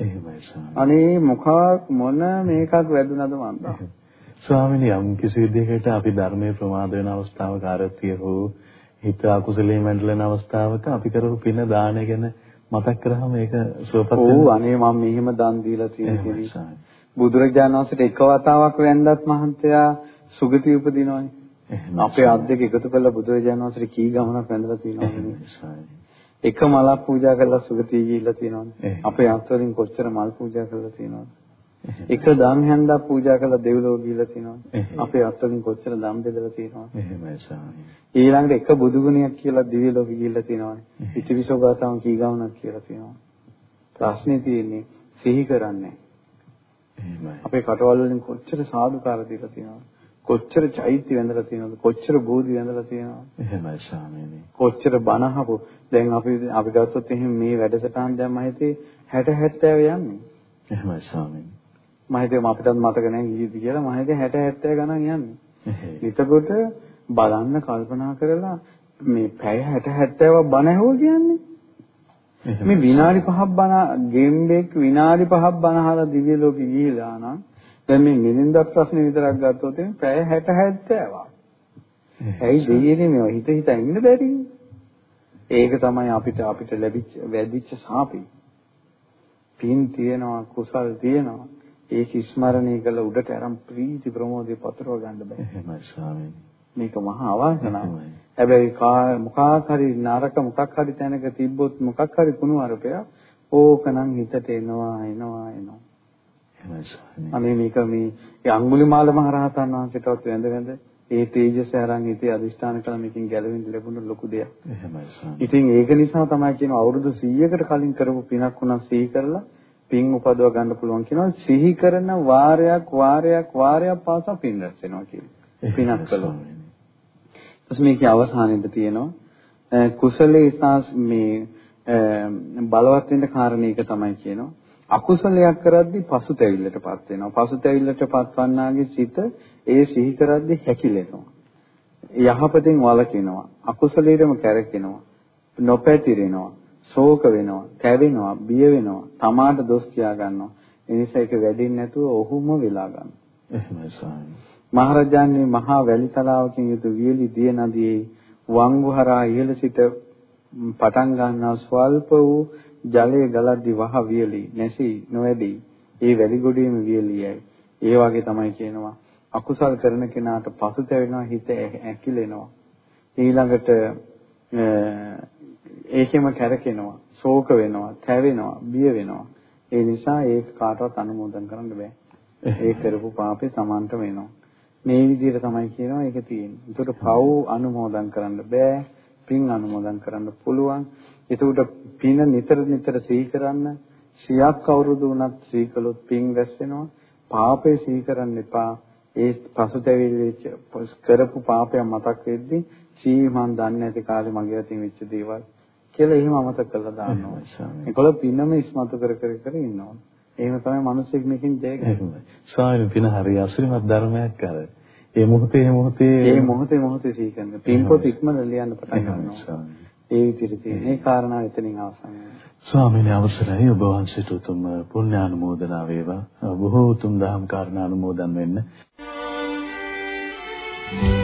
එහෙමයි ස්වාමී. අනේ මොකක් මොන මේකක් වැදුනද මන්දා. ස්වාමීනි යම් කිසි විදිහකට අපි ධර්මයේ ප්‍රමාද වෙන අවස්ථාවක ආරතිය හෝ හිත අකුසලයෙන් වැළඳෙන අවස්ථාවක අපි කරපු පින දාන ගැන මතක් කරාම ඒක සුවපත් වෙනවා. ඔව් අනේ මම මෙහෙම දන් දීලා තියෙන කෙනෙක්. බුදුරජාණන් වහන්සේට එක වතාවක් වැන්දත් මහන්තයා සුගති උපදිනවනේ. අපේ අත් දෙක එකතු කරලා බුදුරජාණන් වහන්සේට කී ගමනක් වැඳලා තියෙනවා. එක මලක් පූජා කරලා සුගතිය ගිහිල්ලා තියෙනවනේ. අපේ අත්වලින් කොච්චර මල් පූජා කරලා තියෙනවද? එක දන් හැන්දක් පූජා කරලා දෙව්ලොව ගිහිල්ලා තියෙනවනේ. අපේ අත්වලින් කොච්චර දන් බෙදලා තියෙනවද? එහෙමයි ස්වාමී. ඊළඟට එක බුදු ගුණයක් කියලා දිව්‍ය ලෝකෙ ගිහිල්ලා තියෙනවනේ. ඉතිවිසෝගතම් කී ගාණක් කියලා තියෙනවා. ප්‍රශ්නේ තියෙන්නේ සිහි කරන්නේ. එහෙමයි. අපේ කටවල් වලින් කොච්චර සාදුකාර දීලා තියෙනවද? කොච්චර චෛත්‍ය වැඳලා තියෙනවද? කොච්චර බෝධි වැඳලා තියෙනවද? එහෙමයි ස්වාමීනි. කොච්චර බණ අහපු. දැන් අපි අපි ගත්තොත් එහෙනම් මේ වැඩසටහන් දැන් මම හිතේ 60 70 යන්නේ. එහෙමයි ස්වාමීනි. මම හිතේ අපිටත් මතක නැහැ කීයද කියලා මම හිතේ 60 70 ගණන් යන්නේ. එතකොට බලන්න කල්පනා කරලා මේ පැය 60 70ක් බණ ඇහුවා කියන්නේ මේ විනාඩි 5ක් බණ ගෙම්බෙක් විනාඩි 5ක් බණ අහලා දිව්‍ය ලෝකෙ ගිහිලා නම් දැන් මේ මිනින්දක් ප්‍රශ්නේ විතරක් ගත්තොත් පැය 60 70ක්. ඇයි දෙයියනේ මේව හිත හිත ඉන්න බැරි? ඒක තමයි අපිට අපිට ලැබිච්ච වැදිච්ච සාපි. පින් තියෙනවා කුසල් තියෙනවා. ඒක ස්මරණය කළ උඩට අරන් ප්‍රීති ප්‍රමෝදේ පතරව ගන්න බෑ. එහෙමයි ස්වාමීනි. මේක මහා අවාසනාවයි. හැබැයි මොකක් හරි නරක මොකක් හරි තැනක තිබ්බොත් මොකක් හරි කුණු අරපය ඕකනම් හිතට එනවා එනවා එනවා. අනේ මේක මේ අඟුලිමාල මහ රහතන් වහන්සේටවත් වැඳ වැඳ ඒ තේජස අරන් ඉතී අදිෂ්ඨාන කළ මේකෙන් ගැලවෙන්න ලැබුණ ලොකු දෙයක්. එහෙමයි ඉතින් ඒක නිසා තමයි කියන අවුරුදු 100කට කලින් කරපු පිනක් උනත් සිහි කරලා පින් උපදව ගන්න පුළුවන් කියනවා සිහි කරන වාරයක් වාරයක් වාරයක් පාසා පින් රැස් වෙනවා කියන්නේ. පිනක් කළොත්. ඊට මේකේ අවසානයේද තියෙනවා කුසලයේ සාස් මේ බලවත් වෙන්න කාරණේක තමයි කියනවා අකුසලයක් කරද්දී පසුතැවිල්ලටපත් වෙනවා. පසුතැවිල්ලටපත් වන්නාගේ සිත ඒ සිහි කරද්දී හැකිලෙනවා. යහපතෙන් වළකිනවා. අකුසලයටම කැරකෙනවා. නොපැතිරෙනවා. ශෝක වෙනවා. කැවෙනවා. බිය වෙනවා. තමාට දොස් කියා ගන්නවා. ඒ නිසා ඒක වැඩින් නැතුව ඔහුම වෙලා ගන්නවා. එහෙමයි ස්වාමී. මහරජාණන් මහා වැලි තලාවකින් යුතු වියලි දිය නදියේ වංගුහරා ඉහළ සිට පටන් ගන්නා ස්වල්ප වූ ජලය ගලද්දි වහ වියලි නැසී නොවැඩි ඒ වැලි ගොඩේම වියලියයි ඒ වගේ තමයි කියනවා අකුසල් කරන කෙනාට පසුතැවෙනවා හිත ඇකිලෙනවා ඊළඟට ඒකෙම කැරකෙනවා ශෝක වෙනවා තැවෙනවා බිය වෙනවා ඒ නිසා ඒක කාටවත් අනුමෝදන් කරන්න බෑ ඒ කරපු පාපේ Tamanට වෙනවා මේ විදිහට තමයි කියනවා ඒක තියෙන්නේ. ඒකට පව් අනුමෝදන් කරන්න බෑ. පින් අනුමෝදන් කරන්න පුළුවන්. ඒකට පින නිතර නිතර සිහි කරන්න. සියක් අවුරුදු වුණත් සිහි කළොත් පින් රැස් වෙනවා. පාපේ සිහි කරන්න එපා. ඒ පසුතැවිලි කරපු පාපය මතක් වෙද්දී සී මන් දන්නේ නැති කාලේ මගේ අතින් වෙච්ච දේවල් කියලා එහෙම අමතක කරලා දානවා. ඒකවල පිනම ඉස්මතු කර කර කර ඉන්නවා. එහෙම තමයි මිනිස්සෙක් මේකෙන් ජය ගන්නේ. ස්වාමීන් පින හරිය අසිරිමත් ධර්මයක් අර. ඒ මොහොතේ මොහොතේ ඒ මොහොතේ මොහොතේ සිහි කරන. පින්පොත් ඉක්මන ලියන්න පටන් ගන්නවා. ඒ විදිහට තියෙන. ඒ කාරණා එතනින් අවසන් වෙනවා. ස්වාමීන් අවසරයි ඔබ වහන්සේට උතුම් පුණ්‍යානුමෝදනා වේවා. බොහෝ උතුම් දහම් කාරණා අනුමෝදන් වෙන්න. Thank you.